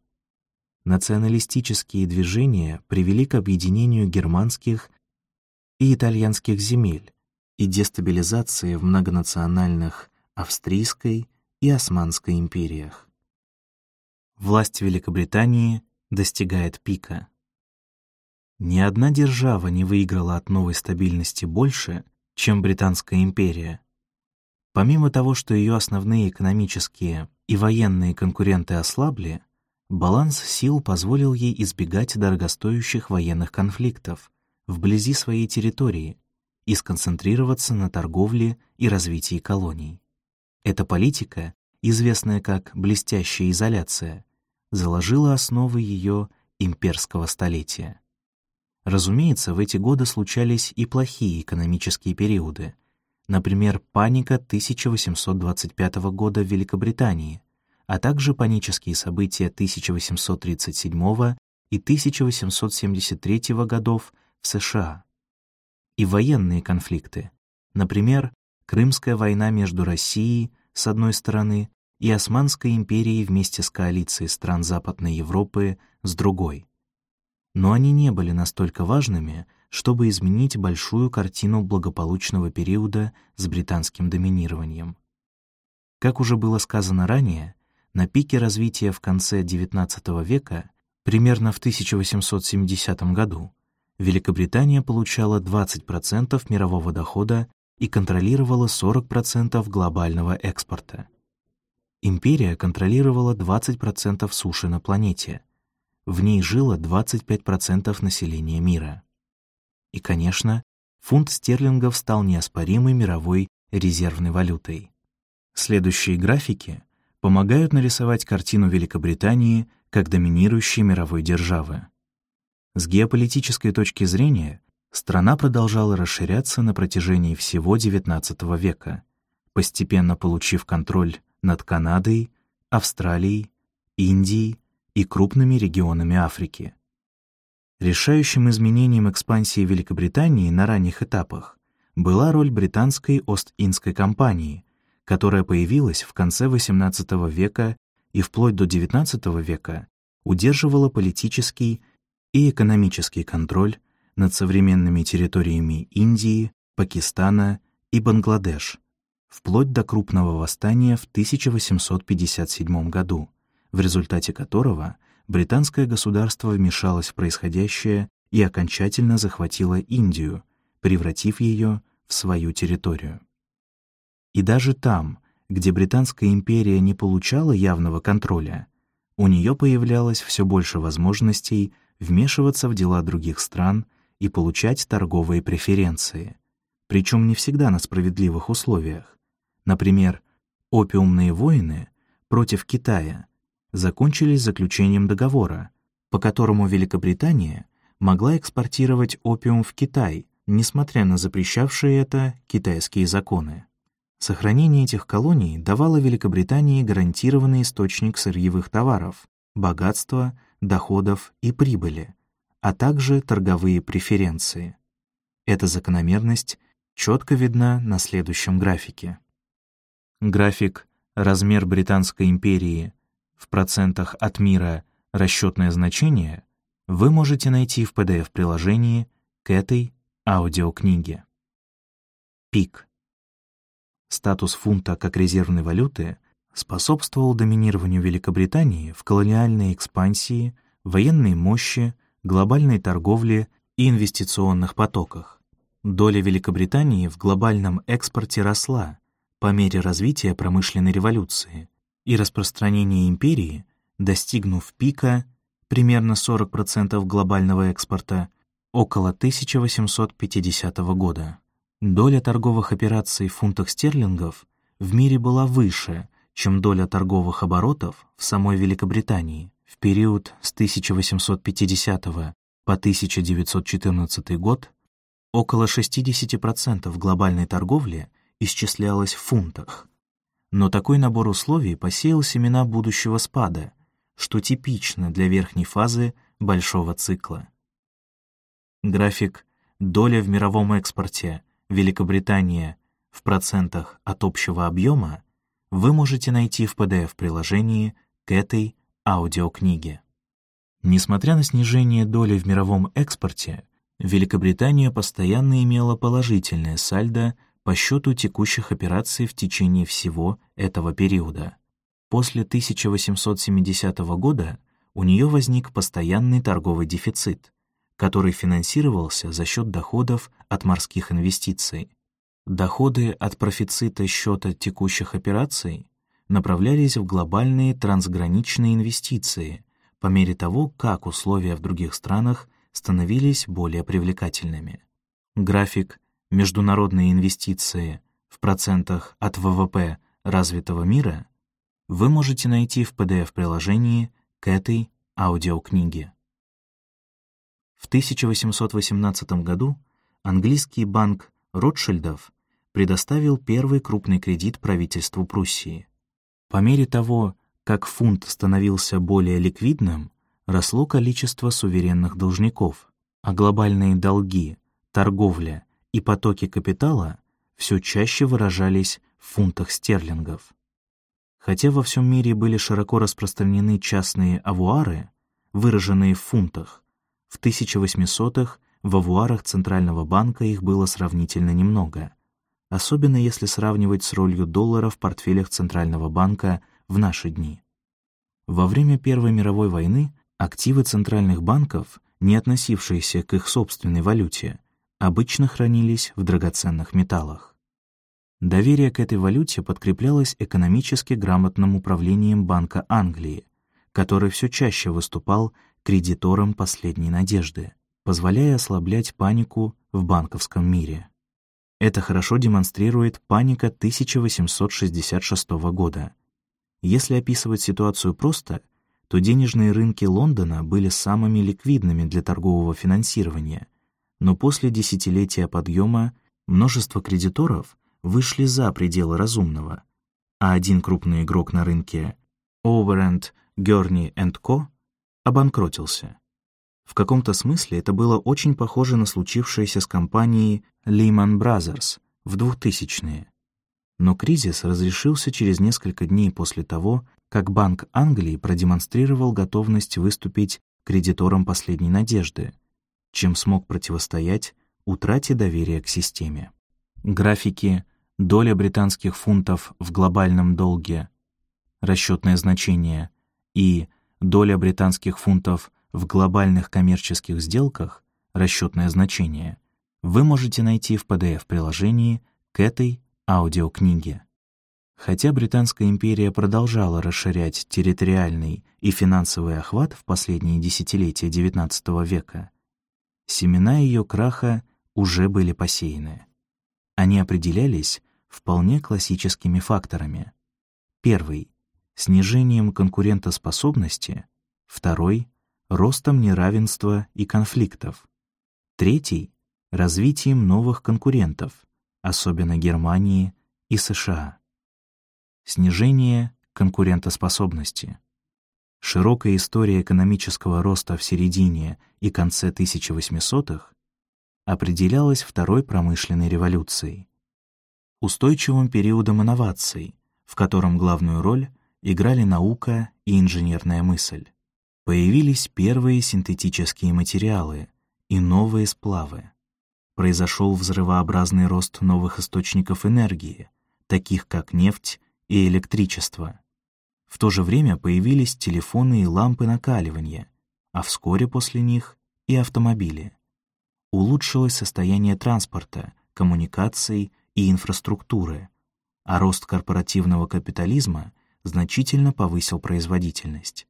Националистические движения привели к объединению германских и итальянских земель и дестабилизации в многонациональных австрийской и османской империях. Власть Великобритании достигает пика. Ни одна держава не выиграла от новой стабильности больше, чем Британская империя. Помимо того, что ее основные экономические и военные конкуренты ослабли, баланс сил позволил ей избегать дорогостоящих военных конфликтов вблизи своей территории и сконцентрироваться на торговле и развитии колоний. Эта политика, известная как «блестящая изоляция», заложила основы ее имперского столетия. Разумеется, в эти годы случались и плохие экономические периоды, например, паника 1825 года в Великобритании, а также панические события 1837 и 1873 годов в США. И военные конфликты, например, Крымская война между Россией, с одной стороны, и Османской империей вместе с коалицией стран Западной Европы с другой. Но они не были настолько важными, чтобы изменить большую картину благополучного периода с британским доминированием. Как уже было сказано ранее, на пике развития в конце XIX века, примерно в 1870 году, Великобритания получала 20% мирового дохода и контролировала 40% глобального экспорта. Империя контролировала 20% суши на планете. В ней жило 25% населения мира. И, конечно, фунт стерлингов стал неоспоримой мировой резервной валютой. Следующие графики помогают нарисовать картину Великобритании как доминирующей мировой державы. С геополитической точки зрения страна продолжала расширяться на протяжении всего XIX века, постепенно получив контроль над Канадой, Австралией, Индией и крупными регионами Африки. Решающим изменением экспансии Великобритании на ранних этапах была роль британской Ост-Индской компании, которая появилась в конце XVIII века и вплоть до XIX века удерживала политический и экономический контроль над современными территориями Индии, Пакистана и Бангладеш, вплоть до крупного восстания в 1857 году, в результате которого британское государство вмешалось в происходящее и окончательно захватило Индию, превратив ее в свою территорию. И даже там, где Британская империя не получала явного контроля, у нее появлялось все больше возможностей вмешиваться в дела других стран и получать торговые преференции, причем не всегда на справедливых условиях. Например, опиумные войны против Китая закончились заключением договора, по которому Великобритания могла экспортировать опиум в Китай, несмотря на запрещавшие это китайские законы. Сохранение этих колоний давало Великобритании гарантированный источник сырьевых товаров, богатства, доходов и прибыли, а также торговые преференции. Эта закономерность четко видна на следующем графике. График «Размер Британской империи в процентах от мира. Расчетное значение» вы можете найти в PDF-приложении к этой аудиокниге. Пик. Статус фунта как резервной валюты способствовал доминированию Великобритании в колониальной экспансии, военной мощи, глобальной торговле и инвестиционных потоках. Доля Великобритании в глобальном экспорте росла по мере развития промышленной революции и распространения империи, достигнув пика примерно 40% глобального экспорта около 1850 года. Доля торговых операций в фунтах стерлингов в мире была выше, чем доля торговых оборотов в самой Великобритании в период с 1850 по 1914 год около 60% глобальной торговли исчислялось в фунтах. Но такой набор условий посеял семена будущего спада, что типично для верхней фазы большого цикла. График «Доля в мировом экспорте» Великобритания в процентах от общего объема вы можете найти в PDF-приложении к этой аудиокниге. Несмотря на снижение доли в мировом экспорте, Великобритания постоянно имела положительное сальдо по счету текущих операций в течение всего этого периода. После 1870 года у нее возник постоянный торговый дефицит, который финансировался за счет доходов от морских инвестиций. Доходы от профицита счета текущих операций направлялись в глобальные трансграничные инвестиции по мере того, как условия в других странах становились более привлекательными. График «Международные инвестиции в процентах от ВВП развитого мира» вы можете найти в PDF-приложении к этой аудиокниге. В 1818 году английский банк Ротшильдов предоставил первый крупный кредит правительству Пруссии. По мере того, как фунт становился более ликвидным, росло количество суверенных должников, а глобальные долги, торговля и потоки капитала все чаще выражались в фунтах стерлингов. Хотя во всем мире были широко распространены частные авуары, выраженные в фунтах, в 1800-х в авуарах Центрального банка их было сравнительно немного, особенно если сравнивать с ролью доллара в портфелях Центрального банка в наши дни. Во время Первой мировой войны активы центральных банков, не относившиеся к их собственной валюте, обычно хранились в драгоценных металлах. Доверие к этой валюте подкреплялось экономически грамотным управлением Банка Англии, который все чаще выступал кредиторам последней надежды, позволяя ослаблять панику в банковском мире. Это хорошо демонстрирует паника 1866 года. Если описывать ситуацию просто, то денежные рынки Лондона были самыми ликвидными для торгового финансирования, но после десятилетия подъема множество кредиторов вышли за пределы разумного, а один крупный игрок на рынке Overend Gurney Co обанкротился. В каком-то смысле это было очень похоже на случившееся с компанией Lehman Brothers в 2000-е. Но кризис разрешился через несколько дней после того, как Банк Англии продемонстрировал готовность выступить кредитором последней надежды, чем смог противостоять утрате доверия к системе. Графики «Доля британских фунтов в глобальном долге», расчетное значение и доля британских фунтов в глобальных коммерческих сделках, расчетное значение, вы можете найти в PDF-приложении к этой аудиокниге. Хотя Британская империя продолжала расширять территориальный и финансовый охват в последние десятилетия XIX века, семена ее краха уже были посеяны. Они определялись вполне классическими факторами. Первый снижением конкурентоспособности, второй — ростом неравенства и конфликтов, третий — развитием новых конкурентов, особенно Германии и США. Снижение конкурентоспособности. Широкая история экономического роста в середине и конце 1800-х определялась второй промышленной революцией, устойчивым периодом инноваций, в котором главную роль играли наука и инженерная мысль. Появились первые синтетические материалы и новые сплавы. Произошел взрывообразный рост новых источников энергии, таких как нефть и электричество. В то же время появились телефоны и лампы накаливания, а вскоре после них и автомобили. улучшилось состояние транспорта, коммуникаций и инфраструктуры, а рост корпоративного капитализма значительно повысил производительность.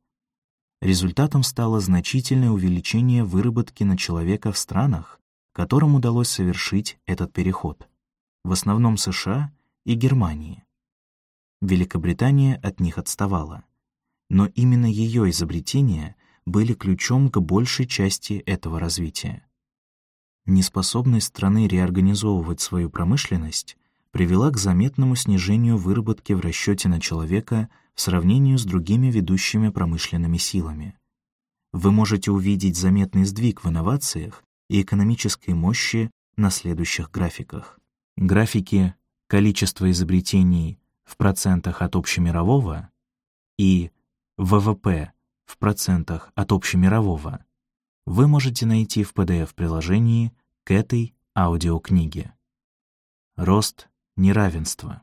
Результатом стало значительное увеличение выработки на человека в странах, которым удалось совершить этот переход, в основном США и Германии. Великобритания от них отставала, но именно ее изобретения были ключом к большей части этого развития. Неспособность страны реорганизовывать свою промышленность привела к заметному снижению выработки в расчете на человека в сравнении с другими ведущими промышленными силами. Вы можете увидеть заметный сдвиг в инновациях и экономической мощи на следующих графиках. Графики количества изобретений в процентах от общемирового и ВВП в процентах от общемирового вы можете найти в PDF-приложении к этой аудиокниге. Рост неравенства.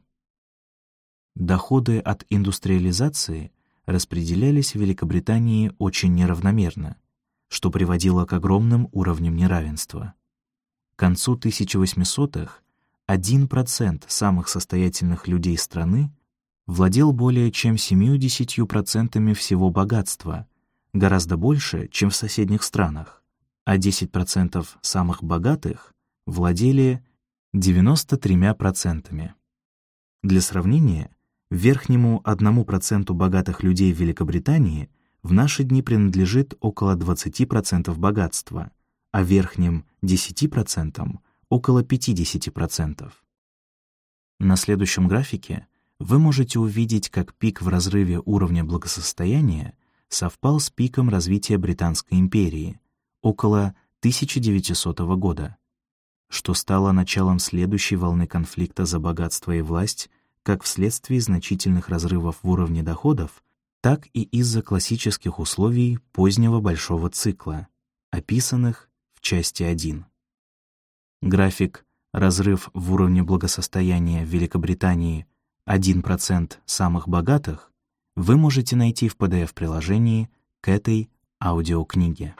Доходы от индустриализации распределялись в Великобритании очень неравномерно, что приводило к огромным уровням неравенства. К концу 1800-х 1% самых состоятельных людей страны владел более чем 70% всего богатства, гораздо больше, чем в соседних странах, а 10% самых богатых владели 93%. Для сравнения, верхнему 1% богатых людей Великобритании в наши дни принадлежит около 20% богатства, а верхним 10% — около 50%. На следующем графике вы можете увидеть, как пик в разрыве уровня благосостояния совпал с пиком развития Британской империи около 1900 года, что стало началом следующей волны конфликта за богатство и власть как вследствие значительных разрывов в уровне доходов, так и из-за классических условий позднего большого цикла, описанных в части 1. График «Разрыв в уровне благосостояния в Великобритании 1% самых богатых» вы можете найти в PDF-приложении к этой аудиокниге.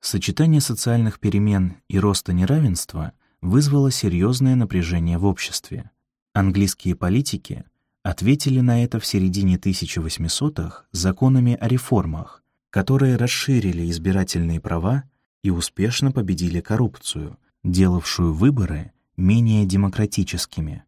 Сочетание социальных перемен и роста неравенства вызвало серьезное напряжение в обществе. Английские политики ответили на это в середине 1800-х законами о реформах, которые расширили избирательные права и успешно победили коррупцию, делавшую выборы менее демократическими.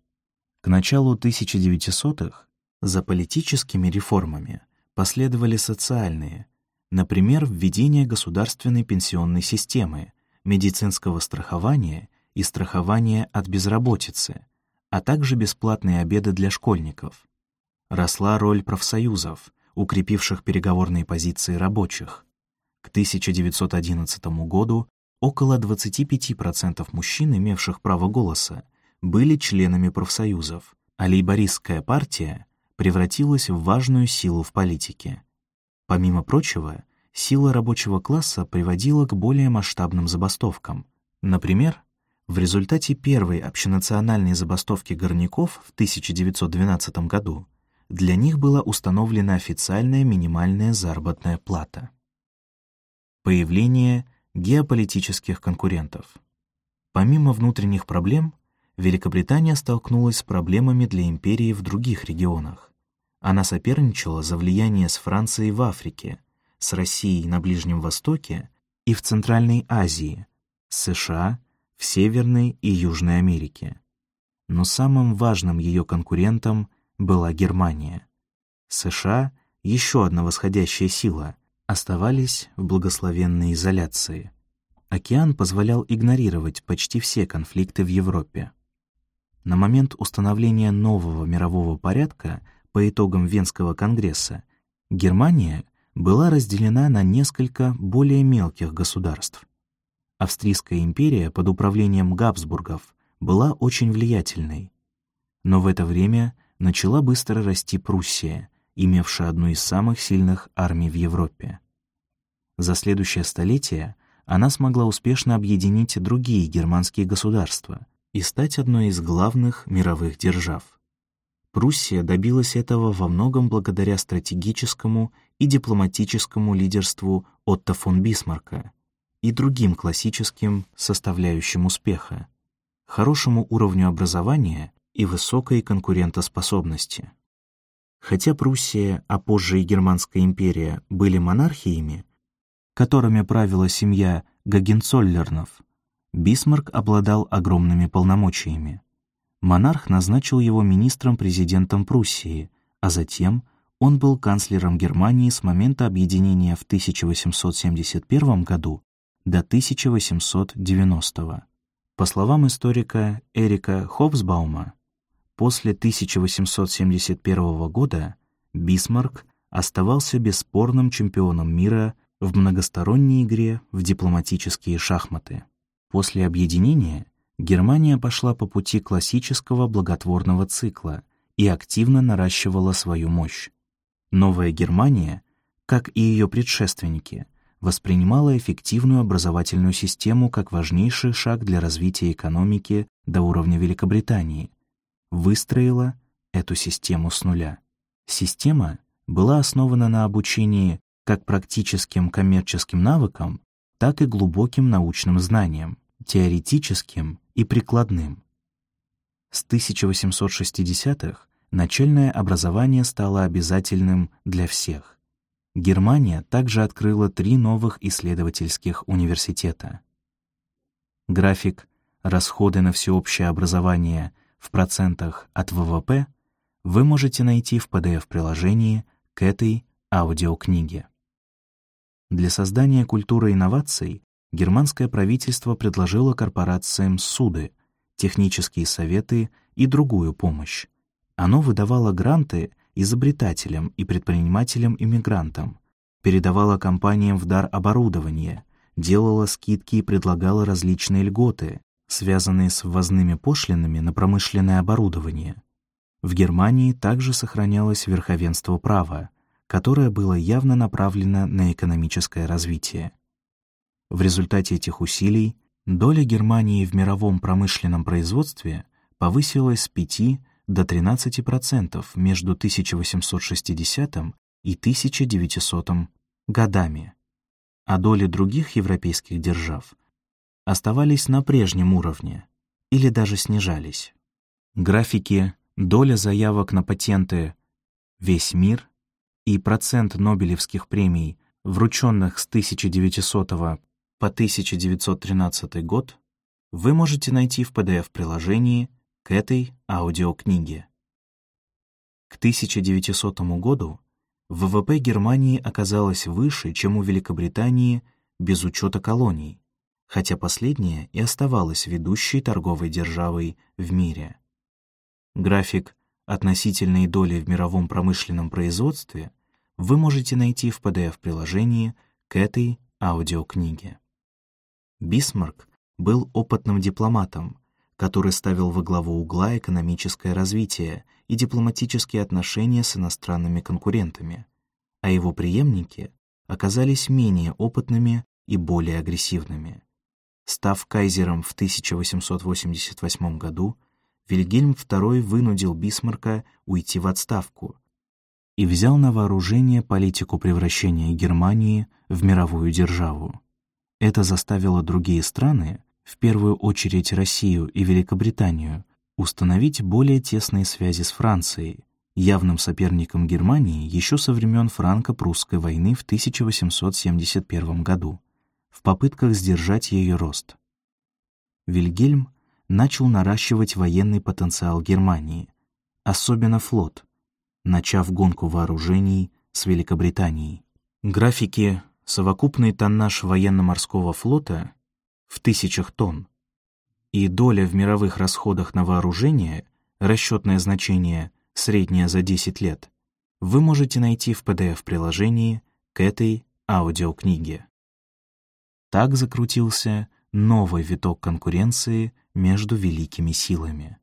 К началу 1900-х за политическими реформами последовали социальные, Например, введение государственной пенсионной системы, медицинского страхования и страхования от безработицы, а также бесплатные обеды для школьников. Росла роль профсоюзов, укрепивших переговорные позиции рабочих. К 1911 году около 25% мужчин, имевших право голоса, были членами профсоюзов, а лейбористская партия превратилась в важную силу в политике. Помимо прочего, сила рабочего класса приводила к более масштабным забастовкам. Например, в результате первой общенациональной забастовки горняков в 1912 году для них была установлена официальная минимальная заработная плата. Появление геополитических конкурентов. Помимо внутренних проблем, Великобритания столкнулась с проблемами для империи в других регионах. Она соперничала за влияние с Францией в Африке, с Россией на Ближнем Востоке и в Центральной Азии, США в Северной и Южной Америке. Но самым важным ее конкурентом была Германия. США, еще одна восходящая сила, оставались в благословенной изоляции. Океан позволял игнорировать почти все конфликты в Европе. На момент установления нового мирового порядка по итогам Венского конгресса, Германия была разделена на несколько более мелких государств. Австрийская империя под управлением Габсбургов была очень влиятельной. Но в это время начала быстро расти Пруссия, имевшая одну из самых сильных армий в Европе. За следующее столетие она смогла успешно объединить другие германские государства и стать одной из главных мировых держав. Пруссия добилась этого во многом благодаря стратегическому и дипломатическому лидерству Отто фон Бисмарка, и другим классическим составляющим успеха — хорошему уровню образования и высокой конкурентоспособности. Хотя Пруссия, а позже и Германская империя были монархиями, которыми правила семья Гагенцоллернов, Бисмарк обладал огромными полномочиями. Монарх назначил его министром-президентом Пруссии, а затем он был канцлером Германии с момента объединения в 1871 году до 1890. По словам историка Эрика Хобсбаума, после 1871 года Бисмарк оставался бесспорным чемпионом мира в многосторонней игре в дипломатические шахматы. После объединения Германия пошла по пути классического благотворного цикла и активно наращивала свою мощь. Новая Германия, как и ее предшественники, воспринимала эффективную образовательную систему как важнейший шаг для развития экономики до уровня Великобритании, выстроила эту систему с нуля. Система была основана на обучении как практическим коммерческим навыкам, так и глубоким научным знаниям, теоретическим и прикладным. С 1860-х начальное образование стало обязательным для всех. Германия также открыла три новых исследовательских университета. График «Расходы на всеобщее образование в процентах от ВВП» вы можете найти в PDF-приложении к этой аудиокниге. Для создания культуры инноваций германское правительство предложило корпорациям суды, технические советы и другую помощь. Оно выдавало гранты изобретателям и предпринимателям-иммигрантам, передавало компаниям в дар оборудование, делало скидки и предлагало различные льготы, связанные с ввозными пошлинами на промышленное оборудование. В Германии также сохранялось верховенство права, которое было явно направлено на экономическое развитие. В результате этих усилий доля Германии в мировом промышленном производстве повысилась с 5 до 13% между 1860 и 1900 годами, а доли других европейских держав оставались на прежнем уровне или даже снижались. Графики доля заявок на патенты «Весь мир» и процент Нобелевских премий, врученных с 1900 по 1913 год, вы можете найти в PDF-приложении к этой аудиокниге. К 1900 году ВВП Германии оказалось выше, чем у Великобритании без учета колоний, хотя последняя и оставалась ведущей торговой державой в мире. График относительной доли в мировом промышленном производстве вы можете найти в PDF-приложении к этой аудиокниге. Бисмарк был опытным дипломатом, который ставил во главу угла экономическое развитие и дипломатические отношения с иностранными конкурентами, а его преемники оказались менее опытными и более агрессивными. Став кайзером в 1888 году, Вильгельм II вынудил Бисмарка уйти в отставку и взял на вооружение политику превращения Германии в мировую державу. Это заставило другие страны, в первую очередь Россию и Великобританию, установить более тесные связи с Францией, явным соперником Германии еще со времен франко-прусской войны в 1871 году, в попытках сдержать ее рост. Вильгельм начал наращивать военный потенциал Германии, особенно флот, начав гонку вооружений с Великобританией. Графики совокупный тоннаж военно-морского флота в тысячах тонн и доля в мировых расходах на вооружение, расчетное значение среднее за 10 лет, вы можете найти в PDF-приложении к этой аудиокниге. Так закрутился новый виток конкуренции между великими силами.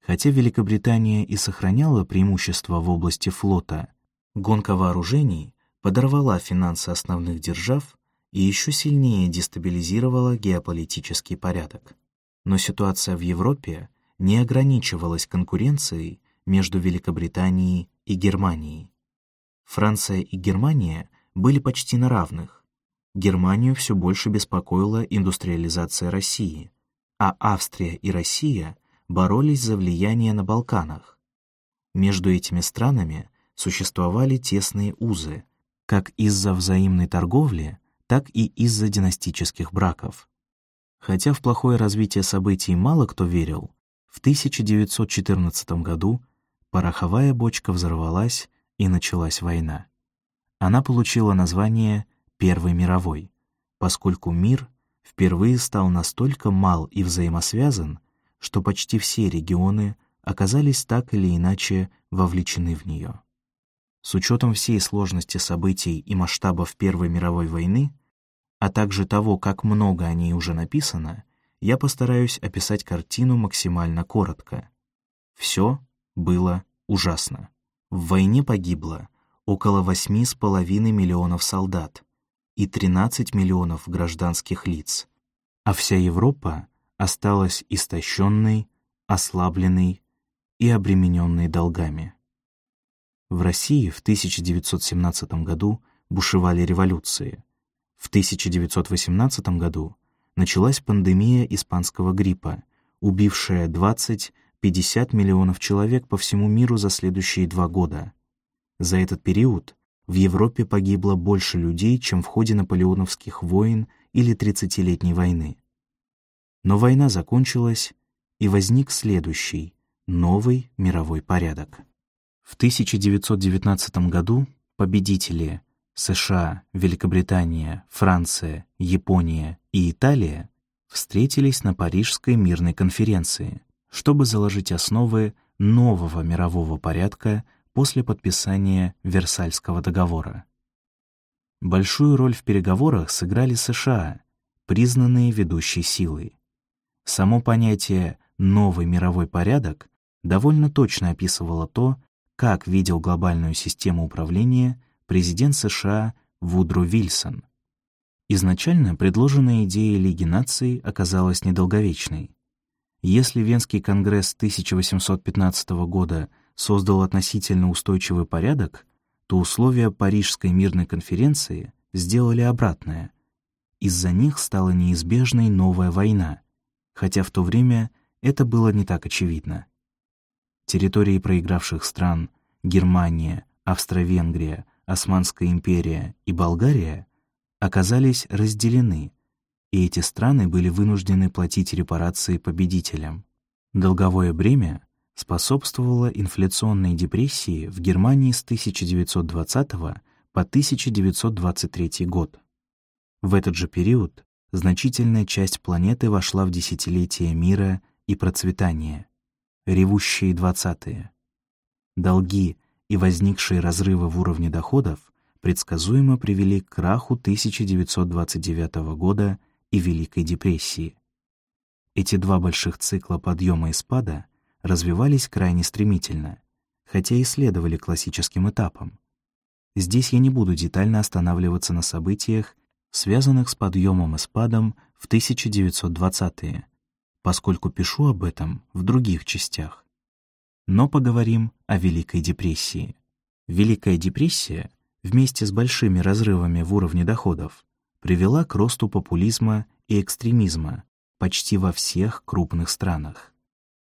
Хотя Великобритания и сохраняла преимущество в области флота, гонка вооружений подорвала финансы основных держав и еще сильнее дестабилизировала геополитический порядок. Но ситуация в Европе не ограничивалась конкуренцией между Великобританией и Германией. Франция и Германия были почти на равных, Германию все больше беспокоила индустриализация России, а Австрия и Россия боролись за влияние на Балканах. Между этими странами существовали тесные узы, как из-за взаимной торговли, так и из-за династических браков. Хотя в плохое развитие событий мало кто верил, в 1914 году пороховая бочка взорвалась и началась война. Она получила название Первой мировой, поскольку мир впервые стал настолько мал и взаимосвязан, что почти все регионы оказались так или иначе вовлечены в нее. С учетом всей сложности событий и масштабов Первой мировой войны, а также того, как много о ней уже написано, я постараюсь описать картину максимально коротко. Все было ужасно. В войне погибло около 8,5 миллионов солдат и 13 миллионов гражданских лиц, а вся Европа осталась истощенной, ослабленной и обремененной долгами. В России в 1917 году бушевали революции. В 1918 году началась пандемия испанского гриппа, убившая 20-50 миллионов человек по всему миру за следующие два года. За этот период в Европе погибло больше людей, чем в ходе наполеоновских войн или Тридцатилетней войны. Но война закончилась, и возник следующий, новый мировой порядок. В 1919 году победители США, Великобритания, Франция, Япония и Италия встретились на Парижской мирной конференции, чтобы заложить основы нового мирового порядка после подписания Версальского договора. Большую роль в переговорах сыграли США, признанные ведущей силой. Само понятие «новый мировой порядок» довольно точно описывало то, как видел глобальную систему управления президент США Вудро Вильсон. Изначально предложенная идея Лиги наций оказалась недолговечной. Если Венский конгресс 1815 года создал относительно устойчивый порядок, то условия Парижской мирной конференции сделали обратное. Из-за них стала неизбежной новая война, хотя в то время это было не так очевидно. Территории проигравших стран Германия, Австро-Венгрия, Османская империя и Болгария оказались разделены, и эти страны были вынуждены платить репарации победителям. Долговое бремя способствовало инфляционной депрессии в Германии с 1920 по 1923 год. В этот же период значительная часть планеты вошла в десятилетие мира и процветания, ревущие двадцатые. Долги и возникшие разрывы в уровне доходов предсказуемо привели к краху 1929 года и Великой депрессии. Эти два больших цикла подъема и спада развивались крайне стремительно, хотя и следовали классическим этапам. Здесь я не буду детально останавливаться на событиях, связанных с подъемом и спадом в 1920-е, поскольку пишу об этом в других частях. Но поговорим о Великой депрессии. Великая депрессия вместе с большими разрывами в уровне доходов привела к росту популизма и экстремизма почти во всех крупных странах.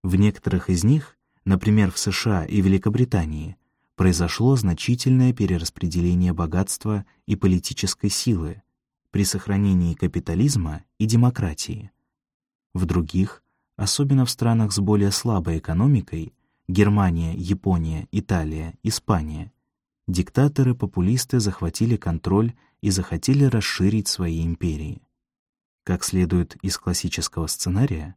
В некоторых из них, например, в США и Великобритании, произошло значительное перераспределение богатства и политической силы при сохранении капитализма и демократии. В других, особенно в странах с более слабой экономикой, Германия, Япония, Италия, Испания, диктаторы-популисты захватили контроль и захотели расширить свои империи. Как следует из классического сценария,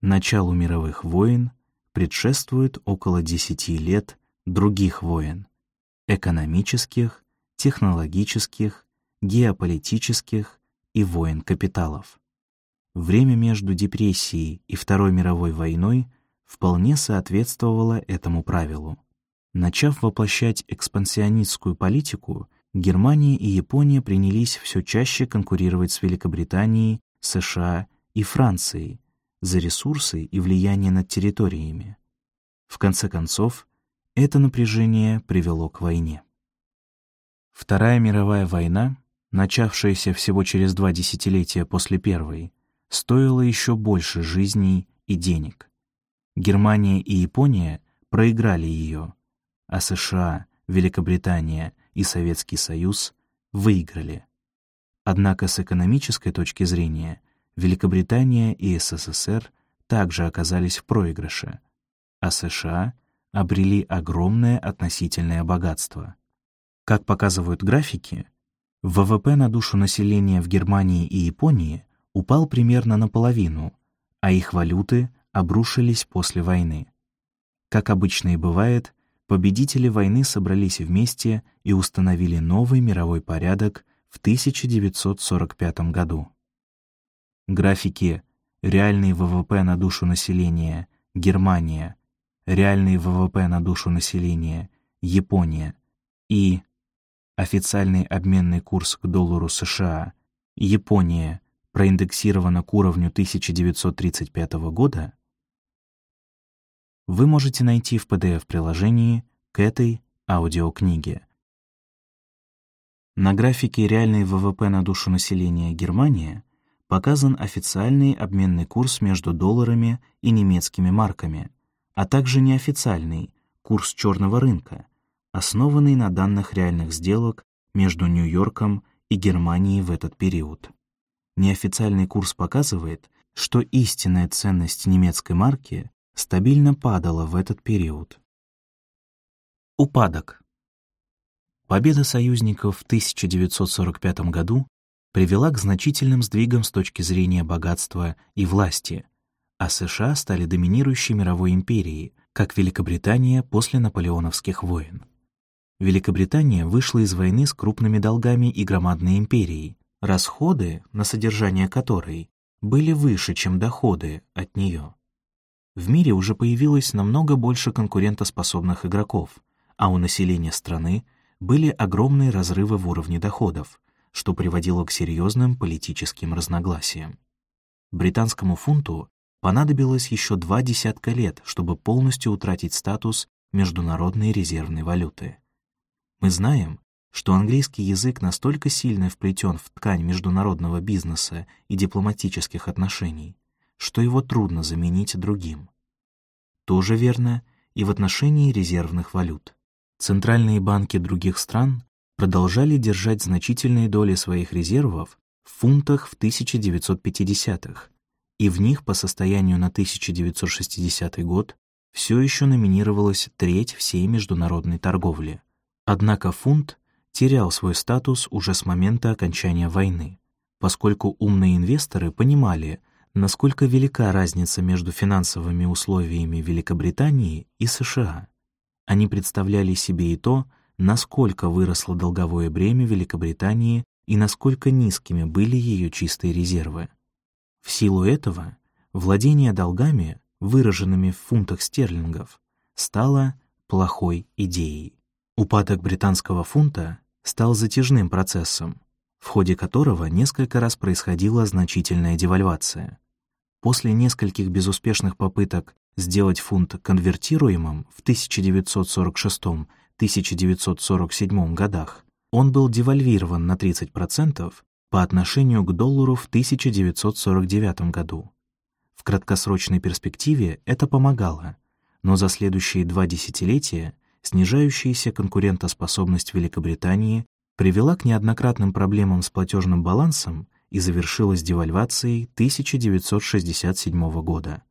Началу мировых войн предшествует около 10 лет других войн — экономических, технологических, геополитических и войн капиталов. Время между депрессией и Второй мировой войной вполне соответствовало этому правилу. Начав воплощать экспансионистскую политику, Германия и Япония принялись все чаще конкурировать с Великобританией, США и Францией — за ресурсы и влияние над территориями. В конце концов, это напряжение привело к войне. Вторая мировая война начавшаяся всего через два десятилетия после первой, стоила еще больше жизней и денег. Германия и Япония проиграли ее, а США, Великобритания и Советский Союз выиграли. Однако с экономической точки зрения Великобритания и СССР также оказались в проигрыше, а США обрели огромное относительное богатство. Как показывают графики, ВВП на душу населения в Германии и Японии упал примерно наполовину, а их валюты обрушились после войны. Как обычно и бывает, победители войны собрались вместе и установили новый мировой порядок в 1945 году. Графики реальный ВВП на душу населения Германия, реальный ВВП на душу населения Япония и официальный обменный курс к доллару США Япония проиндексирована к уровню 1935 года, вы можете найти в PDF-приложении к этой аудиокниге. На графике реальный ВВП на душу населения Германия показан официальный обменный курс между долларами и немецкими марками, а также неофициальный курс черного рынка, основанный на данных реальных сделок между Нью-Йорком и Германией в этот период. Неофициальный курс показывает, что истинная ценность немецкой марки стабильно падала в этот период. Упадок. Победа союзников в 1945 году привела к значительным сдвигам с точки зрения богатства и власти, а США стали доминирующей мировой империей, как Великобритания после наполеоновских войн. Великобритания вышла из войны с крупными долгами и громадной империей, расходы на содержание которой были выше, чем доходы от нее. В мире уже появилось намного больше конкурентоспособных игроков, а у населения страны были огромные разрывы в уровне доходов, что приводило к серьезным политическим разногласиям. Британскому фунту понадобилось еще два десятка лет, чтобы полностью утратить статус международной резервной валюты. Мы знаем, что английский язык настолько сильно вплетен в ткань международного бизнеса и дипломатических отношений, что его трудно заменить другим. Тоже верно и в отношении резервных валют. Центральные банки других стран продолжали держать значительные доли своих резервов в фунтах в 1950-х, и в них по состоянию на 1960 год все еще номинировалась треть всей международной торговли. Однако фунт терял свой статус уже с момента окончания войны, поскольку умные инвесторы понимали, насколько велика разница между финансовыми условиями Великобритании и США. Они представляли себе и то, насколько выросло долговое бремя Великобритании и насколько низкими были ее чистые резервы. В силу этого владение долгами, выраженными в фунтах стерлингов, стало плохой идеей. Упадок британского фунта стал затяжным процессом, в ходе которого несколько раз происходила значительная девальвация. После нескольких безуспешных попыток сделать фунт конвертируемым в 1946-1947 годах, он был девальвирован на 30% по отношению к доллару в 1949 году. В краткосрочной перспективе это помогало, но за следующие два десятилетия снижающаяся конкурентоспособность Великобритании привела к неоднократным проблемам с платежным балансом и завершилась девальвацией 1967 года.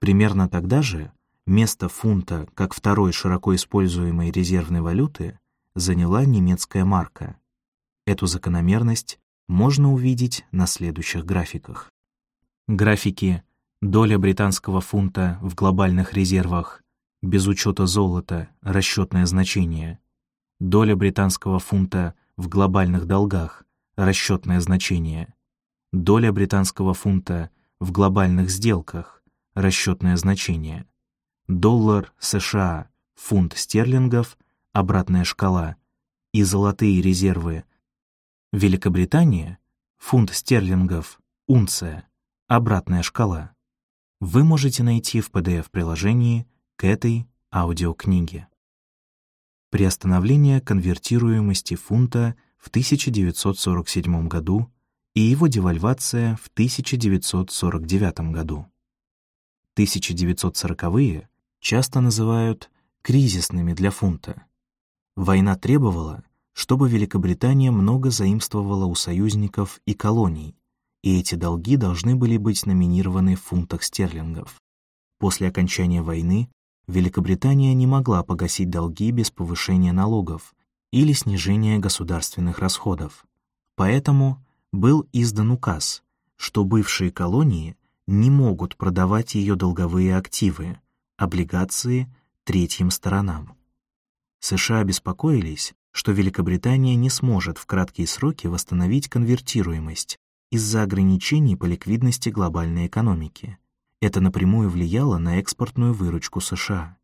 Примерно тогда же место фунта как второй широко используемой резервной валюты заняла немецкая марка. Эту закономерность можно увидеть на следующих графиках. Графики «Доля британского фунта в глобальных резервах без учета золота, расчетное значение. Доля британского фунта в глобальных долгах, расчетное значение. Доля британского фунта в глобальных сделках, расчетное значение. Доллар США, фунт стерлингов, обратная шкала. И золотые резервы. Великобритания, фунт стерлингов, унция, обратная шкала. Вы можете найти в PDF-приложении к этой аудиокниге. Приостановление конвертируемости фунта в 1947 году и его девальвация в 1949 году. 1940-е часто называют кризисными для фунта. Война требовала, чтобы Великобритания много заимствовала у союзников и колоний, и эти долги должны были быть номинированы в фунтах стерлингов. После окончания войны Великобритания не могла погасить долги без повышения налогов или снижения государственных расходов. Поэтому был издан указ, что бывшие колонии не могут продавать ее долговые активы, облигации третьим сторонам. США беспокоились, что Великобритания не сможет в краткие сроки восстановить конвертируемость из-за ограничений по ликвидности глобальной экономики. Это напрямую влияло на экспортную выручку США.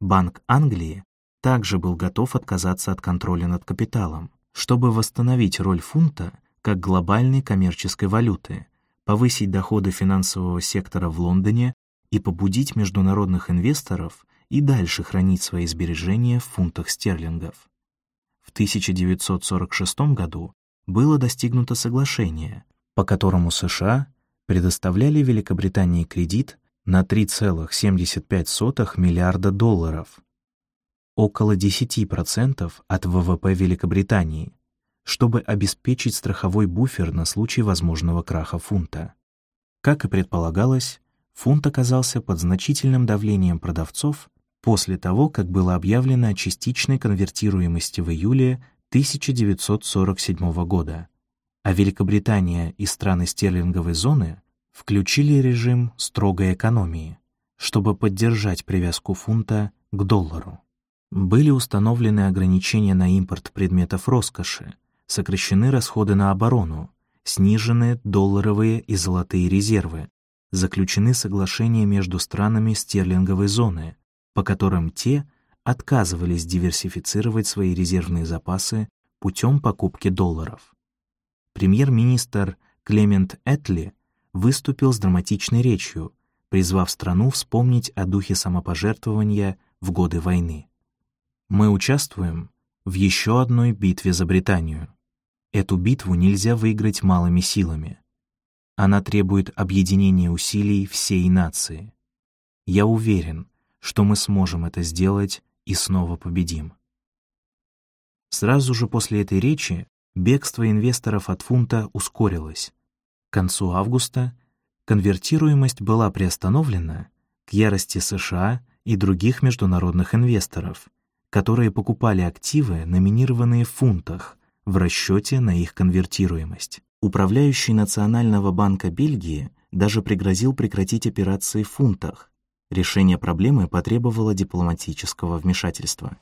Банк Англии также был готов отказаться от контроля над капиталом, чтобы восстановить роль фунта как глобальной коммерческой валюты, повысить доходы финансового сектора в Лондоне и побудить международных инвесторов и дальше хранить свои сбережения в фунтах стерлингов. В 1946 году было достигнуто соглашение, по которому США предоставляли Великобритании кредит на 3,75 миллиарда долларов, около 10% от ВВП Великобритании, чтобы обеспечить страховой буфер на случай возможного краха фунта. Как и предполагалось, фунт оказался под значительным давлением продавцов после того, как было объявлено о частичной конвертируемости в июле 1947 года, а Великобритания и страны стерлинговой зоны включили режим строгой экономии, чтобы поддержать привязку фунта к доллару. Были установлены ограничения на импорт предметов роскоши, сокращены расходы на оборону, снижены долларовые и золотые резервы, заключены соглашения между странами стерлинговой зоны, по которым те отказывались диверсифицировать свои резервные запасы путем покупки долларов. Премьер-министр Клемент Этли выступил с драматичной речью, призвав страну вспомнить о духе самопожертвования в годы войны. Мы участвуем в еще одной битве за Британию. Эту битву нельзя выиграть малыми силами. Она требует объединения усилий всей нации. Я уверен, что мы сможем это сделать и снова победим. Сразу же после этой речи бегство инвесторов от фунта ускорилось. К концу августа конвертируемость была приостановлена к ярости США и других международных инвесторов, которые покупали активы, номинированные в фунтах, в расчете на их конвертируемость. Управляющий Национального банка Бельгии даже пригрозил прекратить операции в фунтах. Решение проблемы потребовало дипломатического вмешательства.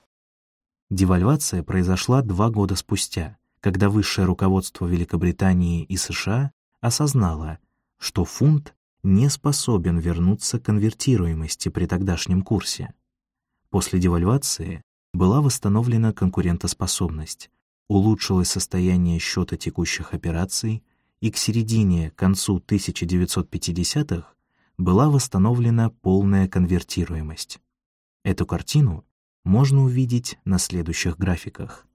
Девальвация произошла два года спустя, когда высшее руководство Великобритании и США осознало, что фунт не способен вернуться к конвертируемости при тогдашнем курсе. После девальвации была восстановлена конкурентоспособность, улучшилось состояние счета текущих операций, и к середине, концу 1950-х была восстановлена полная конвертируемость. Эту картину можно увидеть на следующих графиках.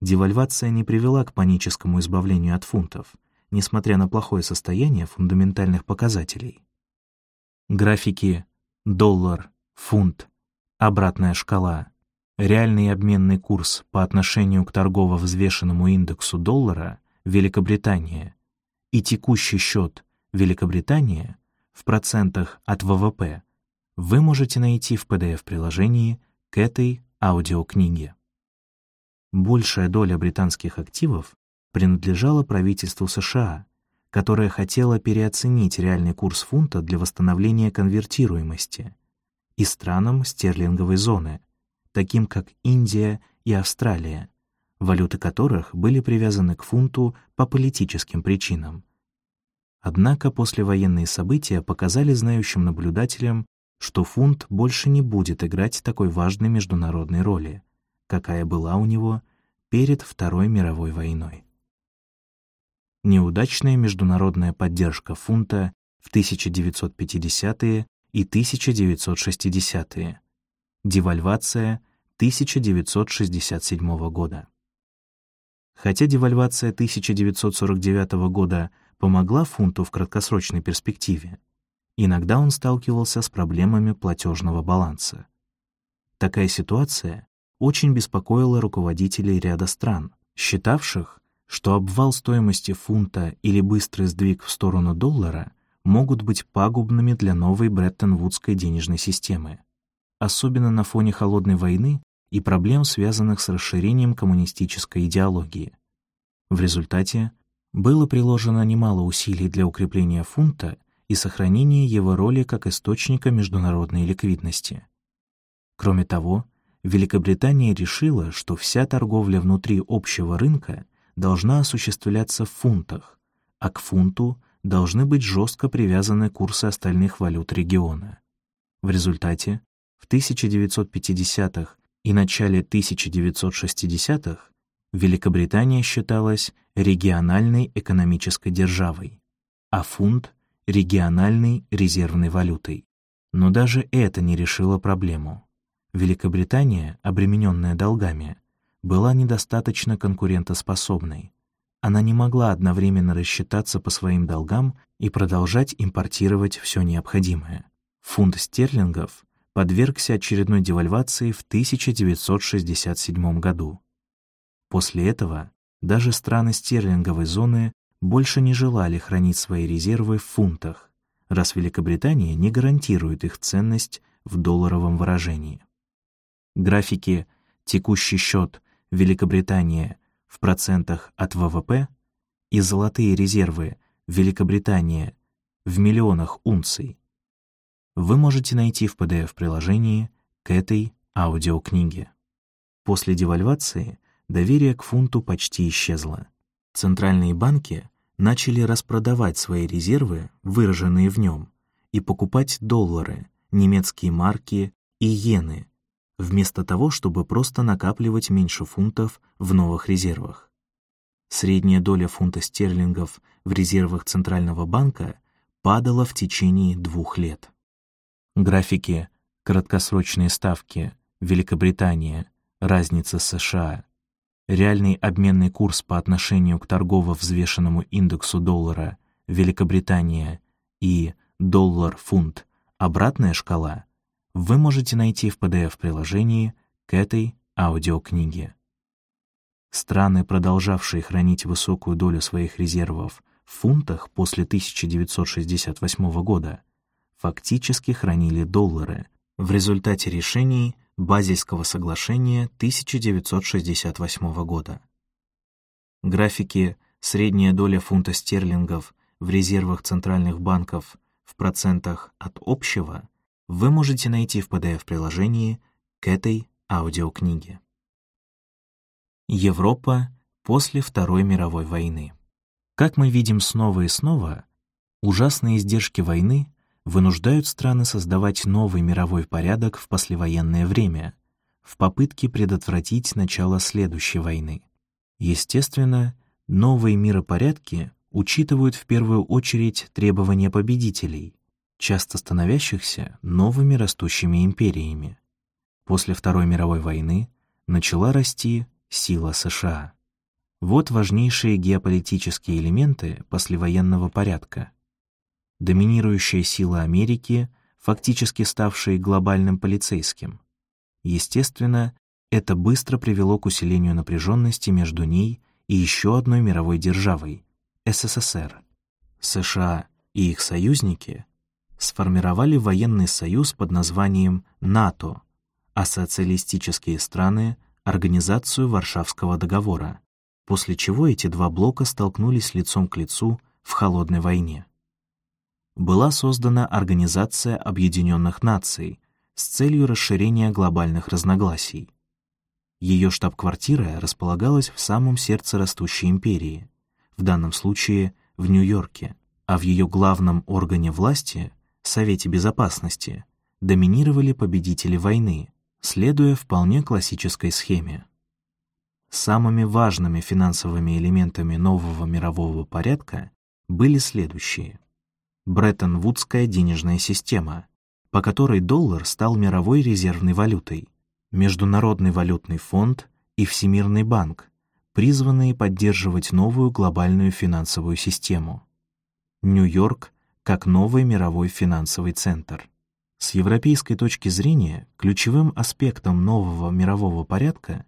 Девальвация не привела к паническому избавлению от фунтов, несмотря на плохое состояние фундаментальных показателей. Графики доллар, фунт, обратная шкала, Реальный обменный курс по отношению к торгово-взвешенному индексу доллара Великобритания и текущий счет Великобритания в процентах от ВВП вы можете найти в PDF-приложении к этой аудиокниге. Большая доля британских активов принадлежала правительству США, которое хотело переоценить реальный курс фунта для восстановления конвертируемости, и странам стерлинговой зоны, таким как Индия и Австралия, валюты которых были привязаны к фунту по политическим причинам. Однако послевоенные события показали знающим наблюдателям, что фунт больше не будет играть такой важной международной роли, какая была у него перед Второй мировой войной. Неудачная международная поддержка фунта в 1950-е и 1960-е, девальвация 1967 года. Хотя девальвация 1949 года помогла фунту в краткосрочной перспективе, иногда он сталкивался с проблемами платежного баланса. Такая ситуация очень беспокоила руководителей ряда стран, считавших, что обвал стоимости фунта или быстрый сдвиг в сторону доллара могут быть пагубными для новой Бреттон-Вудской денежной системы, особенно на фоне холодной войны и проблем, связанных с расширением коммунистической идеологии. В результате было приложено немало усилий для укрепления фунта и сохранения его роли как источника международной ликвидности. Кроме того, Великобритания решила, что вся торговля внутри общего рынка должна осуществляться в фунтах, а к фунту должны быть жестко привязаны курсы остальных валют региона. В результате в 1950-х и начале 1960-х Великобритания считалась региональной экономической державой, а фунт — региональной резервной валютой. Но даже это не решило проблему. Великобритания, обремененная долгами, была недостаточно конкурентоспособной. Она не могла одновременно рассчитаться по своим долгам и продолжать импортировать все необходимое. Фунт стерлингов подвергся очередной девальвации в 1967 году. После этого даже страны стерлинговой зоны больше не желали хранить свои резервы в фунтах, раз Великобритания не гарантирует их ценность в долларовом выражении. Графики «Текущий счет Великобритания в процентах от ВВП» и «Золотые резервы Великобритания в миллионах унций» вы можете найти в PDF-приложении к этой аудиокниге. После девальвации доверие к фунту почти исчезло. Центральные банки начали распродавать свои резервы, выраженные в нем, и покупать доллары, немецкие марки и иены вместо того, чтобы просто накапливать меньше фунтов в новых резервах. Средняя доля фунта стерлингов в резервах Центрального банка падала в течение двух лет. Графики краткосрочные ставки Великобритания, разница США, реальный обменный курс по отношению к торгово-взвешенному индексу доллара Великобритания и доллар-фунт, обратная шкала вы можете найти в PDF-приложении к этой аудиокниге. Страны, продолжавшие хранить высокую долю своих резервов в фунтах после 1968 года, фактически хранили доллары в результате решений Базельского соглашения 1968 года. Графики «Средняя доля фунта стерлингов в резервах центральных банков в процентах от общего» вы можете найти в PDF-приложении к этой аудиокниге. Европа после Второй мировой войны. Как мы видим снова и снова, ужасные издержки войны вынуждают страны создавать новый мировой порядок в послевоенное время в попытке предотвратить начало следующей войны. Естественно, новые миропорядки учитывают в первую очередь требования победителей, часто становящихся новыми растущими империями. После Второй мировой войны начала расти сила США. Вот важнейшие геополитические элементы послевоенного порядка. Доминирующая сила Америки, фактически ставшая глобальным полицейским. Естественно, это быстро привело к усилению напряженности между ней и еще одной мировой державой — СССР. США и их союзники сформировали военный союз под названием НАТО, а социалистические страны — Организацию Варшавского договора, после чего эти два блока столкнулись лицом к лицу в холодной войне. Была создана Организация Объединенных Наций с целью расширения глобальных разногласий. Ее штаб-квартира располагалась в самом сердце растущей империи, в данном случае в Нью-Йорке, а в ее главном органе власти Совете Безопасности доминировали победители войны, следуя вполне классической схеме. Самыми важными финансовыми элементами нового мирового порядка были следующие. Бреттон-Вудская денежная система, по которой доллар стал мировой резервной валютой, Международный валютный фонд и Всемирный банк, призванные поддерживать новую глобальную финансовую систему. Нью-Йорк как новый мировой финансовый центр. С европейской точки зрения ключевым аспектом нового мирового порядка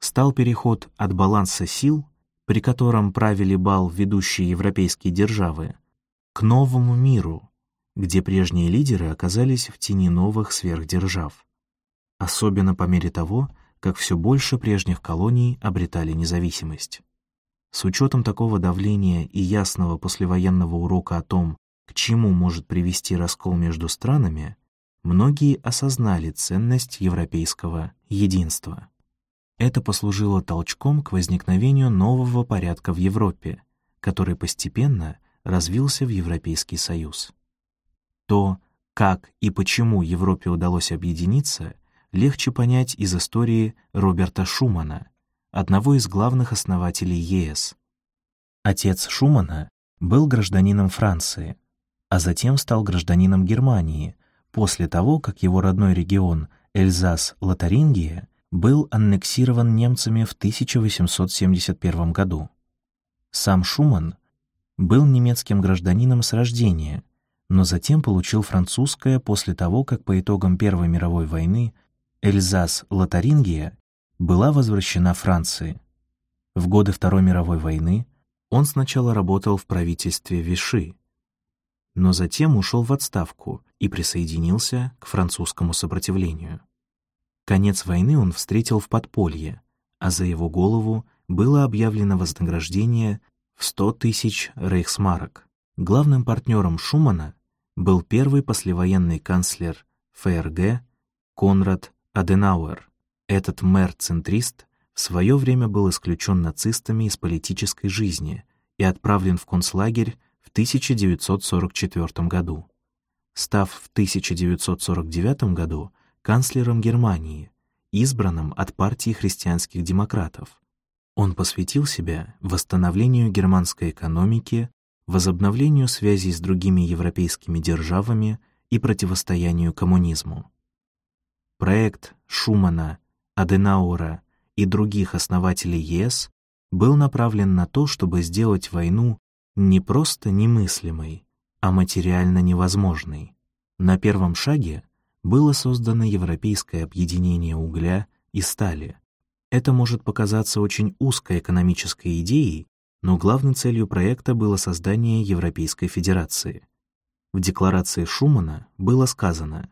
стал переход от баланса сил, при котором правили бал ведущие европейские державы, к новому миру, где прежние лидеры оказались в тени новых сверхдержав, особенно по мере того, как все больше прежних колоний обретали независимость. С учетом такого давления и ясного послевоенного урока о том, к чему может привести раскол между странами, многие осознали ценность европейского единства. Это послужило толчком к возникновению нового порядка в Европе, который постепенно развился в Европейский Союз. То, как и почему Европе удалось объединиться, легче понять из истории Роберта Шумана, одного из главных основателей ЕС. Отец Шумана был гражданином Франции, а затем стал гражданином Германии после того, как его родной регион Эльзас-Лотарингия был аннексирован немцами в 1871 году. Сам Шуман был немецким гражданином с рождения, но затем получил французское после того, как по итогам Первой мировой войны Эльзас-Лотарингия была возвращена Франции. В годы Второй мировой войны он сначала работал в правительстве Виши, но затем ушел в отставку и присоединился к французскому сопротивлению. Конец войны он встретил в подполье, а за его голову было объявлено вознаграждение в 100 тысяч рейхсмарок. Главным партнером Шумана был первый послевоенный канцлер ФРГ Конрад Аденауэр. Этот мэр-центрист в свое время был исключен нацистами из политической жизни и отправлен в концлагерь 1944 году. Став в 1949 году канцлером Германии, избранным от партии христианских демократов. Он посвятил себя восстановлению германской экономики, возобновлению связей с другими европейскими державами и противостоянию коммунизму. Проект Шумана, Аденаура и других основателей ЕС был направлен на то, чтобы сделать войну не просто немыслимой, а материально невозможной. На первом шаге было создано Европейское объединение угля и стали. Это может показаться очень узкой экономической идеей, но главной целью проекта было создание Европейской Федерации. В декларации Шумана было сказано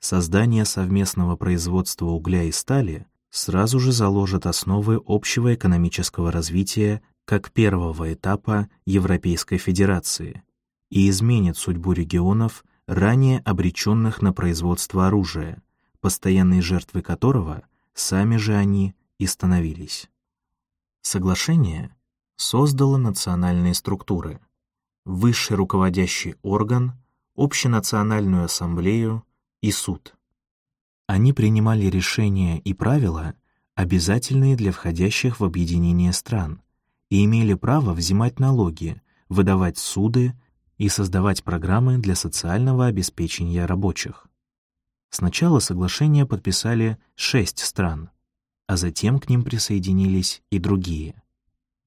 «Создание совместного производства угля и стали сразу же заложит основы общего экономического развития как первого этапа Европейской Федерации и изменит судьбу регионов ранее обреченных на производство оружия, постоянной жертвой которого сами же они и становились. Соглашение создало национальные структуры, высший руководящий орган, общенациональную ассамблею и суд. Они принимали решения и правила, обязательные для входящих в объединение стран, и имели право взимать налоги, выдавать суды и создавать программы для социального обеспечения рабочих. Сначала соглашение подписали шесть стран, а затем к ним присоединились и другие.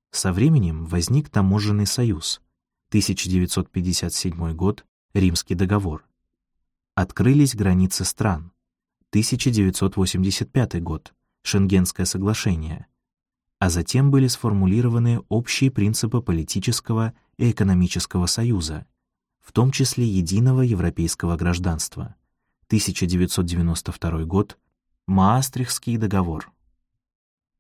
Со временем возник Таможенный союз, 1957 год, Римский договор. Открылись границы стран, 1985 год, Шенгенское соглашение, а затем были сформулированы общие принципы политического и экономического союза, в том числе единого европейского гражданства. 1992 год. Маастрихтский договор.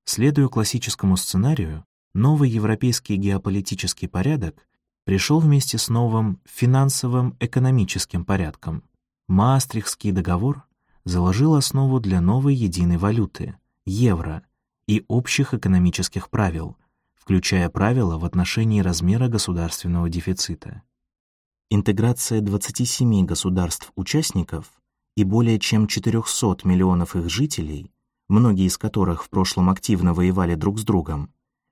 Следуя классическому сценарию, новый европейский геополитический порядок пришел вместе с новым финансовым экономическим порядком. Маастрихтский договор заложил основу для новой единой валюты — евро и общих экономических правил, включая правила в отношении размера государственного дефицита. Интеграция 27 государств-участников и более чем 400 миллионов их жителей, многие из которых в прошлом активно воевали друг с другом,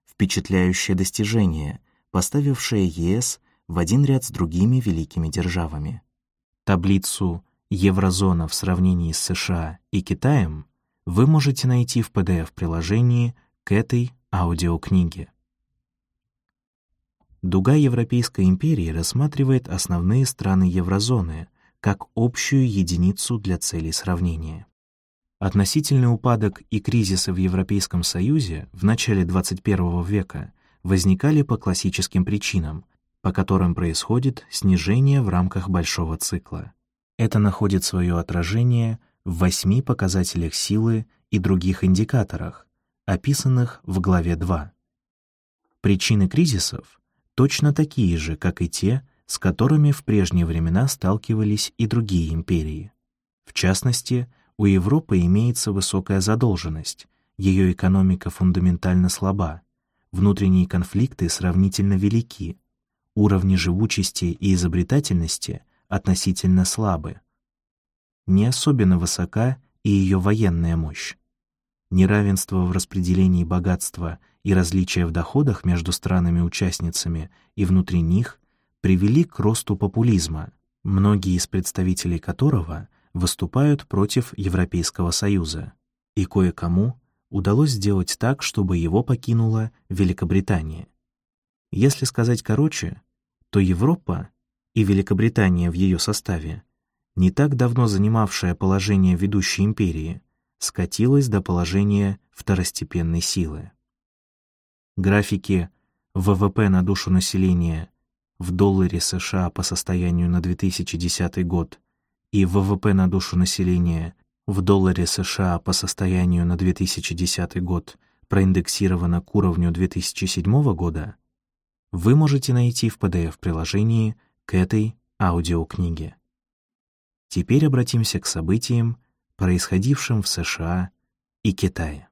впечатляющее достижение, поставившее ЕС в один ряд с другими великими державами. Таблицу «Еврозона в сравнении с США и Китаем» вы можете найти в PDF-приложении к этой аудиокниги. Дуга Европейской империи рассматривает основные страны еврозоны как общую единицу для целей сравнения. Относительный упадок и кризисы в Европейском Союзе в начале 21 века возникали по классическим причинам, по которым происходит снижение в рамках большого цикла. Это находит свое отражение в восьми показателях силы и других индикаторах, описанных в главе 2. Причины кризисов точно такие же, как и те, с которыми в прежние времена сталкивались и другие империи. В частности, у Европы имеется высокая задолженность, ее экономика фундаментально слаба, внутренние конфликты сравнительно велики, уровни живучести и изобретательности относительно слабы. Не особенно высока и ее военная мощь. Неравенство в распределении богатства и различия в доходах между странами-участницами и внутри них привели к росту популизма, многие из представителей которого выступают против Европейского Союза, и кое-кому удалось сделать так, чтобы его покинула Великобритания. Если сказать короче, то Европа и Великобритания в ее составе, не так давно занимавшая положение ведущей империи, скатилась до положения второстепенной силы. Графики ВВП на душу населения в долларе США по состоянию на 2010 год и ВВП на душу населения в долларе США по состоянию на 2010 год проиндексировано к уровню 2007 года, вы можете найти в PDF-приложении к этой аудиокниге. Теперь обратимся к событиям, происходившим в США и Китае.